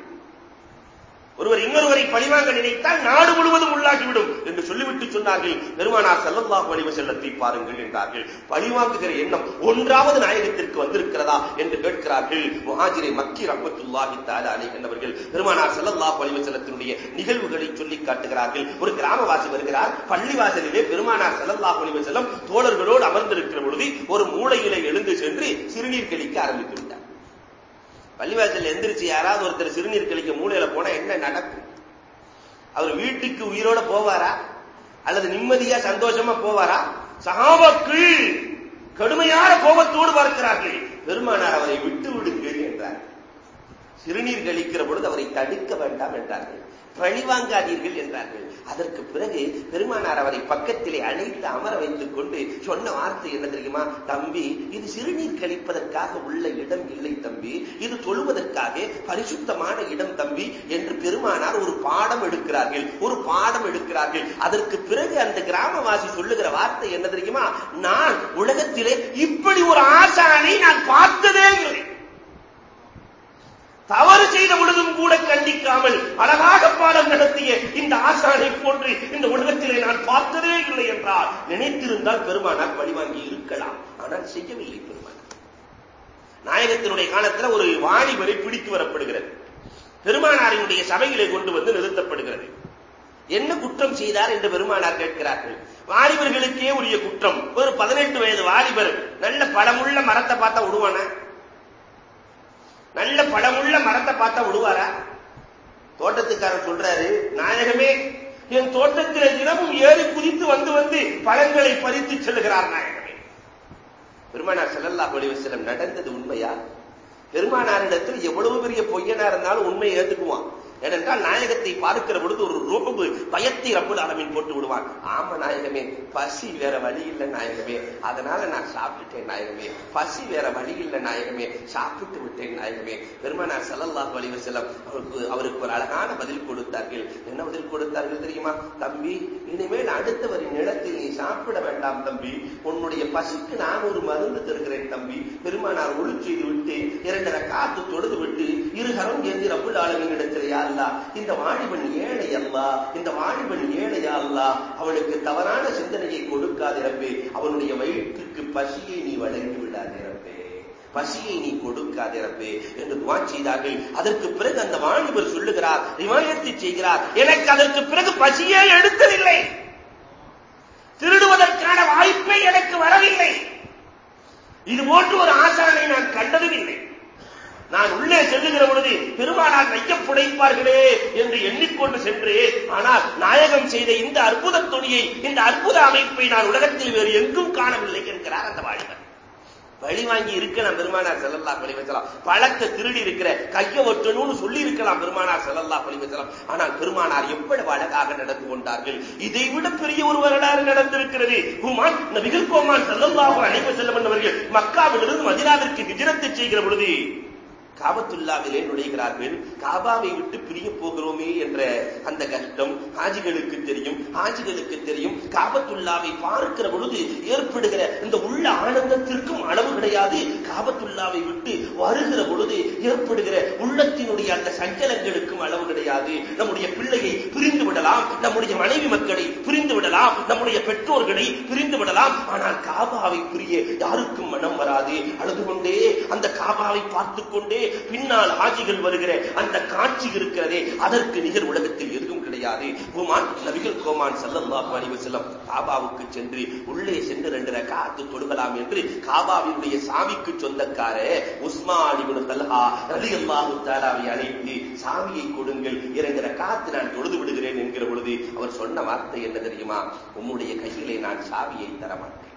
ஒருவர் இன்னொருவரை பழிவாங்க நினைத்தால் நாடு முழுவதும் உள்ளாகிவிடும் என்று சொல்லிவிட்டு சொன்னார்கள். பெருமானார் செல்லல்லாஹு அலைஹி செல்லத்தை பாருங்கள் என்றார்கள். பழிவாங்குகிற எண்ணம் ஒன்றாவது நாயகத்திற்கு வந்திருக்கிறதா என்று கேட்கிறார்கள். மகாஜிரை மக்கி ரஹ்மத்துல்லாஹி தஆலா அலைஹி என்பவர்கள் பெருமானார் செல்லல்லாஹு அலைஹி செல்லத்தினுடைய நிகழ்வுகளை சொல்லி காட்டுகிறார்கள். ஒரு கிராமவாசி வருகிறார். பள்ளிவாசலிலே பெருமானார் செல்லல்லாஹு அலைஹி செல்லம் தோழர்களோடு அமர்ந்திருக்கிற பொழுது ஒரு மூளையிலே எழுந்து சென்று சிறுநீர் கழிக்க ஆரம்பித்து பள்ளிவாசல் எந்திரிச்சு யாராவது ஒருத்தர் சிறுநீர் கழிக்க மூலையில போனா என்ன நடக்கும்? அவர் வீட்டுக்கு உயிரோட போவாரா? அல்லது நிம்மதியா சந்தோஷமா போவாரா? சகாபாக்கள் கடுமையான கோபத்தோடு பார்க்கிறார்கள். பெருமானார் அவரை விட்டு விடுங்கள் என்றார். சிறுநீர் கழிக்கிற பொழுது அவரை தடுக்க வேண்டாம் என்றார்கள். பழிவாங்காதீர்கள் என்றார்கள். அதற்கு பிறகு பெருமானார் அவரை பக்கத்திலே அழைத்து அமர வைத்துக் கொண்டு சொன்ன வார்த்தை என்ன தெரியுமா? தம்பி இது சிறுநீர் கழிப்பதற்காக உள்ள இடம் இல்லை தம்பி. இது தொழுவதற்காக பரிசுத்தமான இடம் தம்பி என்று பெருமானார் ஒரு பாடம் எடுக்கிறார்கள். ஒரு பாடம் எடுக்கிறார்கள். அதற்கு பிறகு அந்த கிராமவாசி சொல்லுகிற வார்த்தை என்ன தெரியுமா? நான் உலகத்திலே இப்படி ஒரு ஆசானை நான் பார்த்ததே இல்லை. தவறு செய்த பொழுதும் கூட கண்டிக்காமல் அழகாக பாடம் நடத்திய இந்த ஆசானை போன்று இந்த உலகத்திலே நான் பார்த்ததே இல்லை என்றால் நினைத்திருந்தால் பெருமானார் பழிவாங்கி இருக்கலாம். ஆனால் செய்யவில்லை பெருமானார். நாயகத்தினுடைய காலத்தில் ஒரு வாலிபரை பிடித்து வரப்படுகிறது. பெருமானாரினுடைய சபையிலே கொண்டு வந்து நிறுத்தப்படுகிறது. என்ன குற்றம் செய்தார் என்று பெருமானார் கேட்கிறார்கள். வாலிபர்களுக்கே உரிய குற்றம். ஒரு பதினெட்டு வயது வாலிபர் நல்ல பழமுள்ள மரத்தை பார்த்தா விடுவானா நல்ல பழமுள்ள மரத்தை பார்த்தா விடுவாரா? தோட்டத்துக்காரர் சொல்றாரு நாயகமே என் தோட்டத்தில் தினமும் ஏறி குதித்து வந்து வந்து பழங்களை பறித்து செல்கிறார் நாயகமே. பெருமானார் செல்லல்லா செல்லம் நடந்தது உண்மையா? பெருமானாரிடத்தில் எவ்வளவு பெரிய பொய்யனா இருந்தாலும் உண்மையை ஏத்துக்குவான். ஏனென்றால் நாயகத்தை பார்க்கிற பொழுது ஒரு ரோபு பயத்தை ரப்புல் அளவின் போட்டு விடுவாங்க. ஆமா நாயகமே பசி வேற வழி இல்லை நாயகமே. அதனால நான் சாப்பிட்டுட்டேன் நாயகமே. பசி வேற வழி இல்லை நாயகமே. சாப்பிட்டு விட்டேன் நாயகமே. பெருமானார் செல்லல்லாஹ் வலிவர் செல்லம் அவருக்கு அவருக்கு ஒரு அழகான பதில் கொடுத்தார்கள். என்ன பதில் கொடுத்தார்கள் தெரியுமா? தம்பி இனிமேல் அடுத்தவரின் நிலத்தில் நீ சாப்பிட வேண்டாம் தம்பி. உன்னுடைய பசிக்கு நான் ஒரு மருந்து தருகிறேன் தம்பி. பெருமானார் ஒளி செய்து விட்டு இரண்டரை காத்து தொழுது விட்டு இருகரம் ஏந்தி ரப்புல் ஆலமின் யாரு அல்லா இந்த வாலிபன் ஏழை அல்லா இந்த வாலிபன் ஏழையா அல்லா அவனுக்கு தவறான சிந்தனையை கொடுக்காதிரப்பே அவனுடைய வயிற்றுக்கு பசியை நீ வழங்கி விடாதிரப்பே பசியை நீ கொடுக்காதிரப்பே என்று துவா செய்தார்கள். அதற்கு பிறகு அந்த வாலிபர் சொல்லுகிறார் ரிவாயத்தை செய்கிறார் எனக்கு அதற்கு பிறகு பசியே எடுத்ததில்லை திருடுவதற்கான வாய்ப்பே எனக்கு வரவில்லை. இது போன்று ஒரு ஆசானை நான் கண்டதும் இல்லை. நான் உள்ளே செல்லுகிற பொழுது பெருமானார் நையப்புடைப்பார்களே என்று எண்ணிக்கொண்டு சென்று ஆனால் நாயகம் செய்த இந்த அற்புத துணியை இந்த அற்புத அமைப்பை நான் உலகத்தில் வேறு எங்கும் காணவில்லை என்கிறார் அந்த வாலிபர் வழி வாங்கி இருக்கலாம் பெருமானார் செல்லல்லா பழி வச்சலாம் பழத்தை திருடி இருக்கிற கைய ஒற்றணும்னு சொல்லி இருக்கலாம் பெருமானார் செல்லல்லா பழி வச்சலாம் ஆனால் பெருமானார் எவ்வளவு அழகாக நடந்து கொண்டார்கள். இதை விட பெரிய ஒரு வரலாறு நடந்திருக்கிறது. ஹுமான் நபிகள் கோமான் செல்லல்லாவும் அழைப்பு செல்ல என்பவர்கள் மக்காவிலிருந்து மதினாவிற்கு ஹிஜரத்தை செய்கிற பொழுது காபத்துல்லாவிலே நுழைகிறார்கள். காபாவை விட்டு பிரிய போகிறோமே என்ற அந்த கஷ்டம் ஹாஜிகளுக்கு தெரியும். ஹாஜிகளுக்கு தெரியும். காபத்துல்லாவை பார்க்கிற பொழுது ஏற்படுகிற இந்த உள்ள ஆனந்தத்திற்கும் அளவு கிடையாது. காபத்துல்லாவை விட்டு வருகிற பொழுது ஏற்படுகிற உள்ளத்தினுடைய அந்த சஞ்சலங்களுக்கும் அளவு கிடையாது. நம்முடைய பிள்ளையை பிரிந்து விடலாம். நம்முடைய மனைவி மக்களை பிரிந்து விடலாம். நம்முடைய பெற்றோர்களை பிரிந்து விடலாம். ஆனால் காபாவை பிரிய யாருக்கும் மனம் வராது. அழுது கொண்டே அந்த காபாவை பார்த்துக் கொண்டே பின்னால் ஆஜிகள் வருகிற அந்த காட்சி இருக்கிறதே அதற்கு நிகர் உலகத்தில் எதுவும் கிடையாது. நபிகள் கோமான் செல்லல்லாஹு அலைஹி செல்லம் காபாவுக்கு சென்று உள்ளே சென்று ரெண்டு ரகாத்து தொடுகலாம் என்று காபாவினுடைய சாமிக்கு சொந்தக்கார உஸ்மான் இப்னு தல்ஹா ரலியல்லாஹு தஆலாவை அழைத்து சாமியை கொடுங்கள் இரண்டு ரகாத்து நான் தொழுது விடுகிறேன் என்கிற பொழுது அவர் சொன்ன வார்த்தை என்ன தெரியுமா? உம்முடைய கையிலே நான் சாவியை தரமாட்டேன்.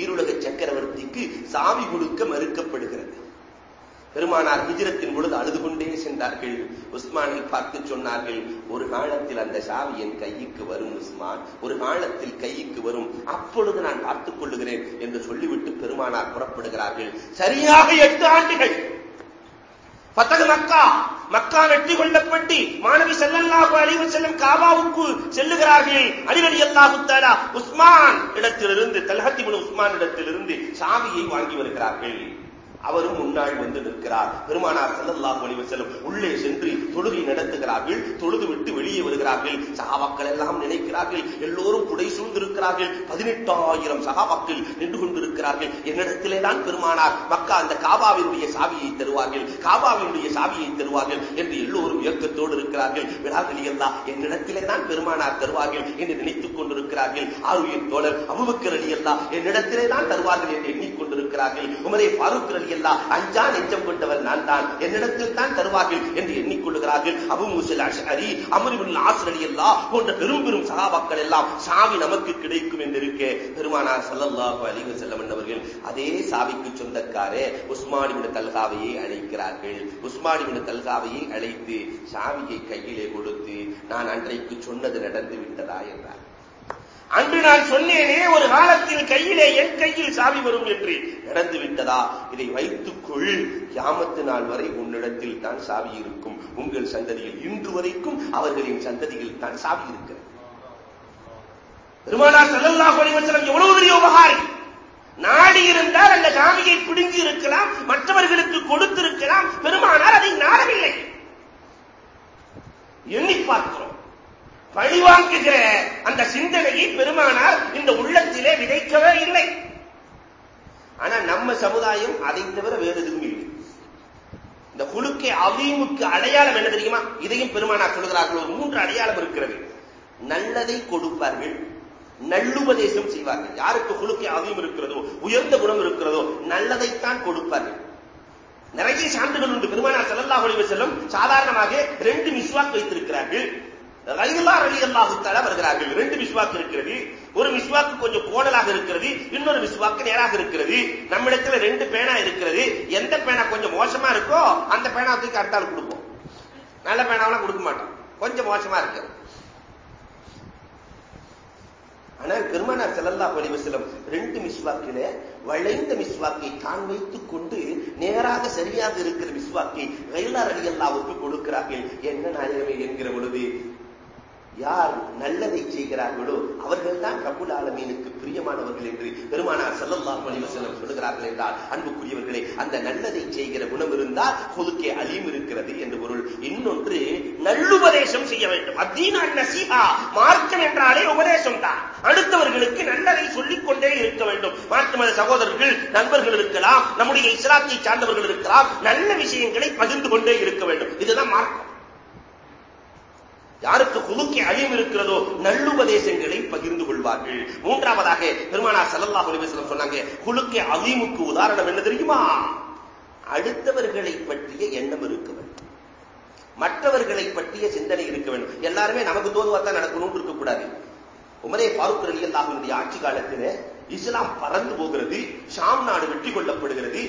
ஈருலக சக்கரவர்த்திக்கு சாவி கொடுக்க மறுக்கப்படுகிறது. பெருமானார் ஹிஜரத்தின் பொழுது அழுது கொண்டே சென்றார்கள். உஸ்மானை பார்த்து சொன்னார்கள் ஒரு காலத்தில் அந்த சாவி என் கைக்கு வரும் உஸ்மான் ஒரு காலத்தில் கைக்கு வரும் அப்பொழுது நான் பார்த்துக் கொள்ளுகிறேன் என்று சொல்லிவிட்டு பெருமானார் புறப்படுகிறார்கள். சரியாக எட்டு ஆண்டுகள். பத்தக மக்கா மக்கா வெற்றி கொள்ளப்பட்டு மாணவி செல்லல்லாஹு அழிவு செல்லும் காபாவுக்கு செல்லுகிறார்கள். அலிவலி அல்லாஹு உஸ்மான் இடத்திலிருந்து தல்ஹத்திபுல் உஸ்மான் இடத்திலிருந்து சாவியை வாங்கி வருகிறார்கள். அவரும் முன்னாள் வந்து நிற்கிறார். பெருமானார் செல்லல்லா ஒளிவு செல்லும் உள்ளே சென்று தொழுகை நடத்துகிறார்கள் தொழுது விட்டு வெளியே வருகிறார்கள். சகாபாக்கள் எல்லாம் நினைக்கிறார்கள் எல்லோரும் புடை சூழ்ந்திருக்கிறார்கள். பதினெட்டாயிரம் சகாபாக்கள் நின்று கொண்டிருக்கிறார்கள். என்னிடத்திலே தான் பெருமானார் மக்கா அந்த காபாவினுடைய சாவியை தருவார்கள். காபாவினுடைய சாவியை தருவார்கள் என்று எல்லோரும் இயக்கத்தோடு இருக்கிறார்கள். விடாதலி அல்லா என்னிடத்திலே தான் பெருமானார் தருவார்கள் என்று நினைத்துக் கொண்டிருக்கிறார்கள். ஆருயின் தோழர் அபுபக்கர் அலி அல்லா என்னிடத்திலே தான் தருவார்கள் என்று எண்ணிக்கொண்டிருக்கிறார்கள் உமரே ஃபாரூக் அலி அல்லா அஞ்சா நெஞ்சம் கொண்டவர் நான் தான். என்னிடத்தில் தான் தருவார்கள் என்று இருக்கிறார்கள். அபு மூசல் அஷரி அமரிபுல் ஆசிரடி அலி போன்ற பெரும் பெரும் சகாபாக்கள் எல்லாம் சாவி நமக்கு கிடைக்கும் என்று இருக்க பெருமானார் சல்லல்லாஹு அலிவு செல்லம் என்பவர்கள் அதே சாவிக்கு சொந்தக்காரே உஸ்மானிபின் தல்காவையை அழைக்கிறார்கள். உஸ்மானிபின் தல்காவையை அழைத்து சாவியை கையிலே கொடுத்து நான் அன்றைக்கு சொன்னது நடந்து விட்டதா என்றார். அன்று நான் சொன்னேனே ஒரு காலத்தில் கையிலே என் கையில் சாவி வரும் என்று நடந்து விட்டதா? இதை வைத்துக்கொள். கியாமத்து நாள் வரை உன்னிடத்தில் தான் சாவி இருக்கும். உங்கள் சந்ததியில் இன்று வரைக்கும் அவர்களின் சந்ததியில் தான் சாவி இருக்கிறது. பெருமானார் ஸல்லல்லாஹு அலைஹி எவ்வளவு பெரிய உபகாரி. நாடி இருந்தால் அந்த சாமியை பிடுங்கி இருக்கலாம் மற்றவர்களுக்கு கொடுத்திருக்கலாம் பெருமானார் அதை நாடவில்லை. எண்ணி பார்க்கிறோம். பழிவாங்குகிற அந்த சிந்தனையை பெருமானார் இந்த உள்ளத்திலே விதைக்கவே இல்லை. ஆனா நம்ம சமுதாயம் அதை தவிர வேறு எதுவும் இல்லை. இந்த குழுக்கை அவீமுக்கு அடையாளம் என்ன தெரியுமா? இதையும் பெருமானார் சொல்கிறார்கள் ஒரு மூன்று அடையாளம் இருக்கிறது. நல்லதை கொடுப்பார்கள் நல்லுபதேசம் செய்வார்கள். யாருக்கு குழுக்கை அவீம் இருக்கிறதோ உயர்ந்த குணம் இருக்கிறதோ நல்லதைத்தான் கொடுப்பார்கள். நிறைய சான்றுகள் உண்டு. பெருமானார் செல்லல்லா ஒளிவு செல்லும் சாதாரணமாக ரெண்டு மிஸ்வாக் வைத்திருக்கிறார்கள். ரயிலா அலி அல்லாஹு தஆலா வருகிறார்கள். ரெண்டு மிஸ்வாக் இருக்கிறது. ஒரு மிஸ்வாக்கு கொஞ்சம் கோடலாக இருக்கிறது. இன்னொரு மிஸ்வாக்கு நேராக இருக்கிறது. நம்மிடத்துல ரெண்டு பேனா இருக்கிறது. எந்த பேனா கொஞ்சம் மோசமா இருக்கோ அந்த பேனா தூக்கி அடுத்தால் கொடுப்போம். நல்ல பேனாவெல்லாம் கொடுக்க மாட்டோம். கொஞ்சம் மோசமா இருக்கிறது ஆனால் பெருமானார் செல்லல்லா அலைஹி ரெண்டு மிஸ்வாக்கில வளைந்த மிஸ்வாக்கை தான் வைத்துக் கொண்டு நேராக சரியாக இருக்கிற மிஸ்வாக்கை ரயிலார் அடியல்லா ஒப்பு கொடுக்கிறார்கள். என்ன நாயகமே என்கிற பொழுது யார் நல்லதை செய்கிறார்களோ அவர்கள் தான் ரபுல் ஆலமீனுக்கு பிரியமானவர்கள் என்று பெருமானார் செல்லல்லாஹு அலைஹி சொல்லுகிறார்கள் என்றால் அன்புக்குரியவர்களே அந்த நல்லதை செய்கிற குணம் இருந்தால் கொதுக்கே அழியும் இருக்கிறது என்று பொருள். இன்னொன்று நல்லுபதேசம் செய்ய வேண்டும். அத்தீனா நசீஹா மார்க்கம் என்றாலே உபதேசம் தான் அடுத்தவர்களுக்கு நல்லதை சொல்லிக் கொண்டே இருக்க வேண்டும். மாற்றுமத சகோதரர்கள் நண்பர்கள் இருக்கலாம் நம்முடைய இஸ்லாத்தை சார்ந்தவர்கள் இருக்கலாம் நல்ல விஷயங்களை பகிர்ந்து கொண்டே இருக்க வேண்டும். இதுதான் மார்க்கம். யாருக்கு குலுக்கி அழிவு இருக்கிறதோ நல்லுபதேசங்களை பகிர்ந்து கொள்வார்கள். மூன்றாவதாக பெருமானா ஸல்லல்லாஹு அலைஹி சொன்னாங்க குலுக்கி அலீமுக்கு உதாரணம் என்ன தெரியுமா? அடுத்தவர்களை பற்றிய எண்ணம் இருக்க வேண்டும். மற்றவர்களை பற்றிய சிந்தனை இருக்க வேண்டும். எல்லாருமே நமக்கு தோதுவா தான் நடக்கணும்னு இருக்கக்கூடாது உமரே பாருக்கு அல்லாஹனுடைய ஆட்சி காலத்தில் இஸ்லாம் பறந்து போகிறது ஷாம் நாடு வெற்றி கொள்ளப்படுகிறது.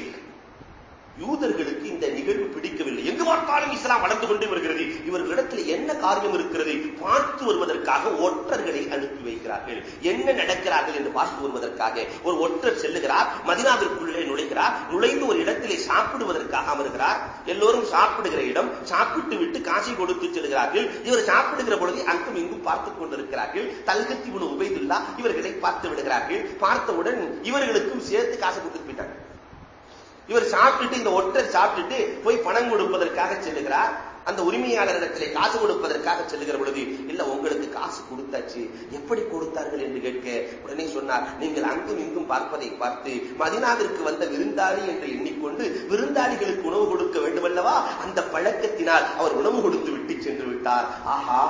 யூதர்களுக்கு இந்த நிகழ்வு பிடிக்கவில்லை. எங்கு பார்த்தாலும் இஸ்லாம் வளர்ந்து கொண்டே வருகிறது. இவர்களிடத்தில் என்ன காரியம் இருக்கிறது? பார்த்து வருவதற்காக ஒற்றர்களை அனுப்பி வைக்கிறார்கள். என்ன நடக்கிறார்கள் என்று பார்த்து வருவதற்காக. ஒரு ஒற்றர் செல்லுகிறார் மதினாவிற்குள்ளே நுழைகிறார் நுழைந்து ஒரு இடத்திலே சாப்பிடுவதற்காக அமர்கிறார். எல்லோரும் சாப்பிடுகிற இடம் சாப்பிட்டு விட்டு காசி கொடுத்து செல்கிறார்கள். இவர் சாப்பிடுகிற பொழுது அங்கும் இங்கும் பார்த்துக் கொண்டிருக்கிறார்கள். தல்கத்தி உணவு உபைதுல்லா இவர்களை பார்த்து விடுகிறார்கள். பார்த்தவுடன் இவர்களுக்கும் சேர்த்து காசு கொடுத்து போயிட்டாங்க இவர் சாப்பிட்டுட்டு இந்த ஒற்றர் சாப்பிட்டுட்டு போய் பணம் கொடுப்பதற்காக செல்லுகிறார். அந்த உரிமையாளரிடத்திலே காசு கொடுப்பதற்காக செல்லுகிற பொழுது இல்ல உங்களுக்கு காசு கொடுத்தாச்சு. எப்படி கொடுத்தார்கள் என்று கேட்க? உடனே சொன்னார் நீங்கள் அங்கும் இங்கும் பார்ப்பதை பார்த்து மதினாவிற்கு வந்த விருந்தாளி என்று எண்ணிக்கொண்டு விருந்தாளிகளுக்கு உணவு கொடுக்க வேண்டுமல்லவா? அந்த பழக்கத்தினால் அவர் உணவு கொடுத்து விட்டு சென்று விட்டார். ஆஹா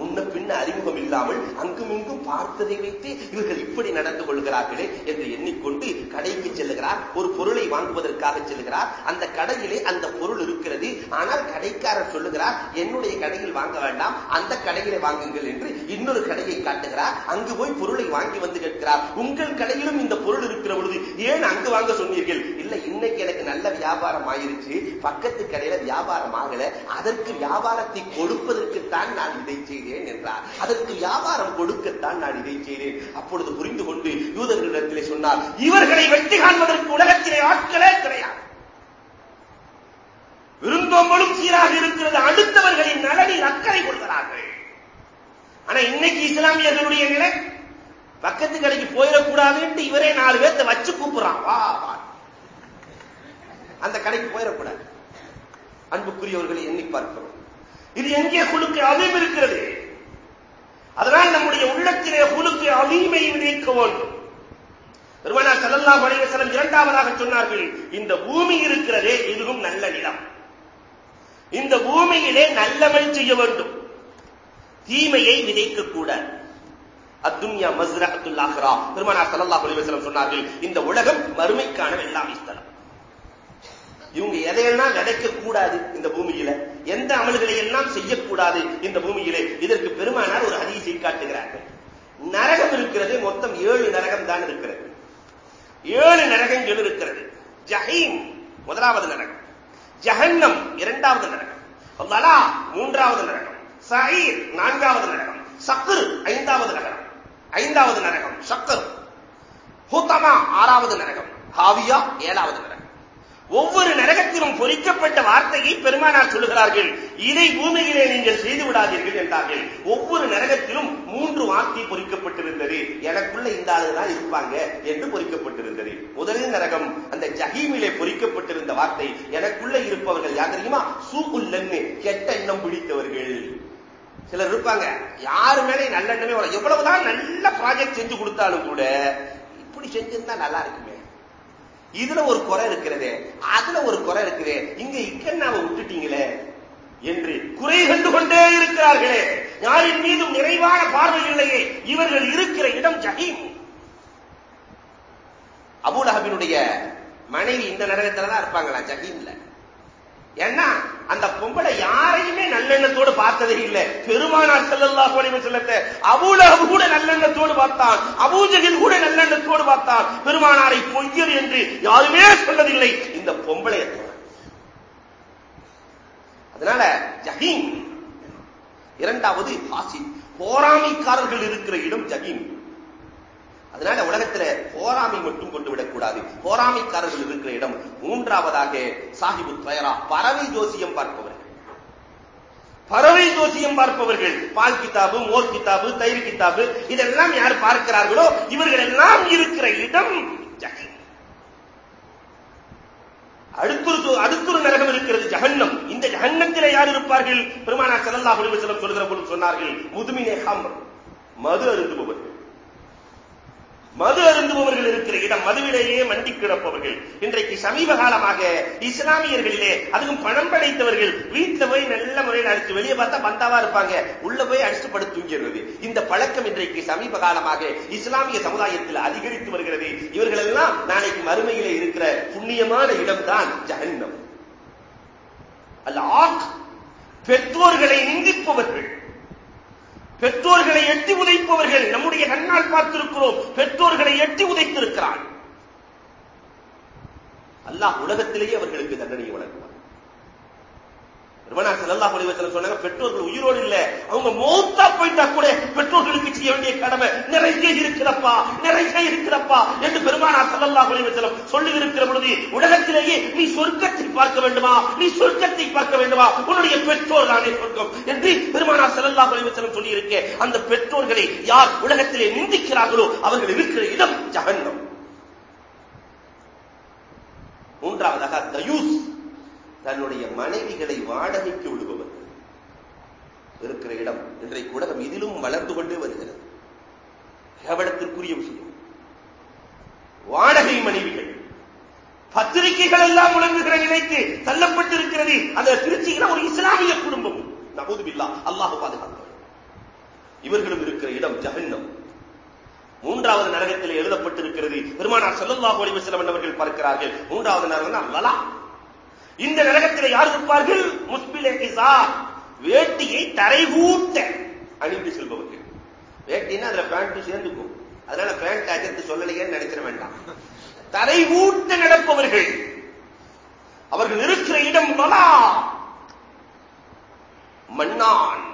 முன்ன பின்ன அறிமுகம் இல்லாமல் அங்கும் இங்கும் பார்த்ததை வைத்து இவர்கள் இப்படி நடந்து கொள்கிறார்களே என்று எண்ணிக்கொண்டு கடைக்கு செல்லுகிறார். ஒரு பொருளை வாங்குவதற்காக செல்லுகிறார். அந்த கடையிலே அந்த பொருள் இருக்கிறது. ஆனால் கடைக்காரர் சொல்லுகிறார் என்னுடைய கடையில் வாங்க வேண்டாம். அந்த கடையிலே வாங்குங்கள் என்று இன்னொரு கடையை காட்டுகிறார். அங்கு போய் பொருளை வாங்கி வந்து கேட்கிறார். உங்கள் கடையிலும் இந்த பொருள் இருக்கிற பொழுது ஏன் அங்கு வாங்க சொன்னீர்கள்? இல்ல இன்னைக்கு எனக்கு நல்ல வியாபாரம் ஆயிருச்சு. பக்கத்து கடையில வியாபாரம் ஆகல. அதற்கு வியாபாரத்தை கொடுப்பதற்குத்தான் நான் இதை செய்தேன். செய்கிறேன் என்றார். அதற்கு வியாபாரம் கொடுக்கத்தான் நான் இதை செய்தேன். அப்பொழுது புரிந்து கொண்டு யூதர்களிடத்திலே சொன்னார் இவர்களை வெற்றி காண்பதற்கு உலகத்திலே ஆட்களே கிடையாது. விருந்தோம்பலும் சீராக இருக்கிறது. அடுத்தவர்களின் நலனில் அக்கறை கொள்கிறார்கள். ஆனா இன்னைக்கு இஸ்லாமியர்களுடைய நிலை பக்கத்து கடைக்கு போயிடக்கூடாது இவரே நாலு பேர்த்த வச்சு கூப்பிடுறான். வா வா. அந்த கடைக்கு போயிடக்கூடாது. அன்புக்குரியவர்களை எண்ணி பார்க்கிறோம். இது எங்கே குழுக்கு அதையும் இருக்கிறது. அதனால் நம்முடைய உள்ளத்திலே குழுக்கு அலீமை விதைக்க வேண்டும். பெருமானா ஸல்லல்லாஹு அலைஹி இரண்டாவதாக சொன்னார்கள் இந்த பூமி இருக்கிறதே இதுவும் நல்ல நிலம். இந்த பூமியிலே நல்லமல் செய்ய வேண்டும். தீமையை விதைக்க கூடாது. அத்துன்யா மஸ்ரா ஆஹிரா. திருமணா ஸல்லல்லாஹு அலைஹி சொன்னார்கள் இந்த உலகம் மறுமைக்கான வெள்ளாமை ஸ்தலம். இவங்க எதையெல்லாம் நடக்க கூடாது இந்த பூமியில எந்த அமல்களை எல்லாம் செய்யக்கூடாது இந்த பூமியிலே இதற்கு பெருமானார் ஒரு ஹதீஸை காட்டுகிறார்கள். நரகம் இருக்கிறது மொத்தம் ஏழு நரகம் தான் இருக்கிறது. ஏழு நரகங்கள் இருக்கிறது. ஜஹீம் முதலாவது நரகம். ஜஹன்னம் இரண்டாவது நரகம். வலா மூன்றாவது நரகம். சயீர் நான்காவது நரகம். சக்கர் ஐந்தாவது நரகம். ஐந்தாவது நரகம் சக்கர் ஹுத்தமா ஆறாவது நரகம். ஹாவியா ஏழாவது நரகம். ஒவ்வொரு நரகத்திலும் பொறிக்கப்பட்ட வார்த்தையை பெருமானார் சொல்லுகிறார்கள். இதை பூமியிலே நீங்கள் செய்து விடாதீர்கள் என்றார்கள். ஒவ்வொரு நரகத்திலும் மூன்று வார்த்தை பொறிக்கப்பட்டிருந்தது. எனக்குள்ள இந்த ஆளுதான் இருப்பாங்க என்று பொறிக்கப்பட்டிருந்தது. முதலில் நரகம் அந்த ஜஹீமிலே பொறிக்கப்பட்டிருந்த வார்த்தை. எனக்குள்ள இருப்பவர்கள் யார் தெரியுமா? சூக்குல்லன்னு கெட்ட எண்ணம் பிடித்தவர்கள். சிலர் இருப்பாங்க யாரு மேலே நல்லெண்ணமே வரும் எவ்வளவுதான் நல்ல ப்ராஜெக்ட் செஞ்சு கொடுத்தாலும் கூட இப்படி செஞ்சிருந்தா நல்லா இருக்கும். இதுல ஒரு குறை இருக்கிறது அதுல ஒரு குறை இருக்குது இங்க இக்கண்ணாவை விட்டுட்டீங்களே என்று குறை கண்டு கொண்டே இருக்கிறார்களே. யாரின் மீதும் நிறைவான பார்வை இல்லையே இவர்கள் இருக்கிற இடம் ஜஹீம். அபுலஹபினுடைய மனைவி இந்த நரகத்துல தான் இருப்பாங்களா ஜஹீம்ல? ஏன்னா அந்த பொம்பளை யாரையுமே நல்லெண்ணத்தோடு பார்த்ததே இல்லை. பெருமானார் செல்லல்லா அலைஹி செல்லத்தை அபூலஹப் கூட நல்லெண்ணத்தோடு பார்த்தான். அபூஜகில் கூட நல்லெண்ணத்தோடு பார்த்தான். பெருமானாரை பொய்யர் என்று யாருமே சொன்னதில்லை இந்த பொம்பளை அதனால ஜஹீம் இரண்டாவது பாசி. போராமைக்காரர்கள் இருக்கிற இடம் ஜஹீம். அதனால உலகத்துல போராமை மட்டும் கொண்டு விடக்கூடாது. போராமைக்காரர்கள் இருக்கிற இடம் மூன்றாவதாக சாஹிபு துயரா பறவை ஜோசியம் பார்ப்பவர்கள். பறவை ஜோசியம் பார்ப்பவர்கள். பால் கிதாபு மோர் கிதாபு தயிர் கிதாபு இதெல்லாம் யார் பார்க்கிறார்களோ இவர்கள் எல்லாம் இருக்கிற இடம் அடுத்தொரு அடுத்தொரு நரகம் இருக்கிறது ஜஹன்னம். இந்த ஜஹன்னத்திலே யார் இருப்பார்கள்? பெருமானா செல்லல்லா அலைஹி சொல்கிற பொழுது சொன்னார்கள் முதுமினே ஹம்ர். மது அருந்துபவர்கள். மது அருந்துபவர்கள் இருக்கிற இடம் மதுவிலேயே மண்டி கிடப்பவர்கள். இன்றைக்கு சமீப காலமாக இஸ்லாமியர்களிலே அதுவும் பணம் படைத்தவர்கள் வீட்டுல போய் நல்ல முறையில் அடிச்சு வெளியே பார்த்தா பந்தாவா இருப்பாங்க. உள்ள போய் அடிச்சு படுத்து தூங்கிறது இந்த பழக்கம் இன்றைக்கு சமீப காலமாக இஸ்லாமிய சமுதாயத்தில் அதிகரித்து வருகிறது. இவர்கள் எல்லாம் நாளைக்கு மறுமையிலே இருக்கிற புண்ணியமான இடம்தான் ஜஹன்னம். அல்ல ஆக். பெற்றோர்களை நிந்திப்பவர்கள். பெற்றோர்களை எட்டி உதைப்பவர்கள் நம்முடைய கண்ணால் பார்த்திருக்கிறோம். பெற்றோர்களை எட்டி உதைத்திருக்கிறார் அல்லாஹ் உலகத்திலேயே அவர்களுக்கு தண்டனை வழங்குவார் பெருமனா செல்லல்லா சொன்னாங்க பெற்றோர்கள் உயிரோடு இல்ல. அவங்க மௌத்தா போயிட்டா கூட பெற்றோர்களுக்கு செய்ய வேண்டிய கடமை நிறைய இருக்கிறப்பா நிறைய இருக்கிறப்பா என்று பெருமானா செல்லல்லா வசனம் சொல்லி இருக்கிற பொழுது உலகத்திலேயே நீ சொர்க்கத்தை பார்க்க வேண்டுமா? நீ சொர்க்கத்தை பார்க்க வேண்டுமா? உன்னுடைய பெற்றோர் தானே சொர்க்கம் என்று பெருமானா செல்லல்லா வசனம் சொல்லி இருக்க அந்த பெற்றோர்களை யார் உலகத்திலே நிந்திக்கிறார்களோ அவர்கள் இருக்கிற இடம் ஜகன்னம் மூன்றாவதாக தயூஸ். தன்னுடைய மனைவிகளை வாடகைக்கு விடுபவர். இருக்கிற இடம் இன்றைக்கு உலகம் இதிலும் வளர்ந்து கொண்டே வருகிறது. கேவலத்திற்குரிய விஷயம். வாடகை மனைவிகள். பத்திரிகைகள் எல்லாம் முழங்குகிற நிலைக்கு தள்ளப்பட்டிருக்கிறது. அந்த திருச்சிகிற ஒரு இஸ்லாமிய குடும்பம். நபூதுபில்லா அல்லாஹ் பாதுகாப்பு இவர்களும் இருக்கிற இடம் ஜகன்னம் மூன்றாவது நரகத்தில் எழுதப்பட்டிருக்கிறது. பெருமானார் ஸல்லல்லாஹு அலைஹி வஸல்லம் அவர்கள் பார்க்கிறார்கள். மூன்றாவது நரகம் தான் லலா. இந்த நரகத்தில் யார் இருப்பார்கள்? முஸ்பிலே வேட்டியை தரைகூட்ட அணிந்து செல்பவர்கள். வேட்டின்னா அதுல பேண்ட் சேர்ந்துக்கும். அதனால பேண்ட் அஜர்த்து சொல்லலையேன்னு நினைச்சிட வேண்டாம். தரைகூட்ட நடப்பவர்கள். அவர்கள் இருக்கிற இடம் வலா மன்னான்.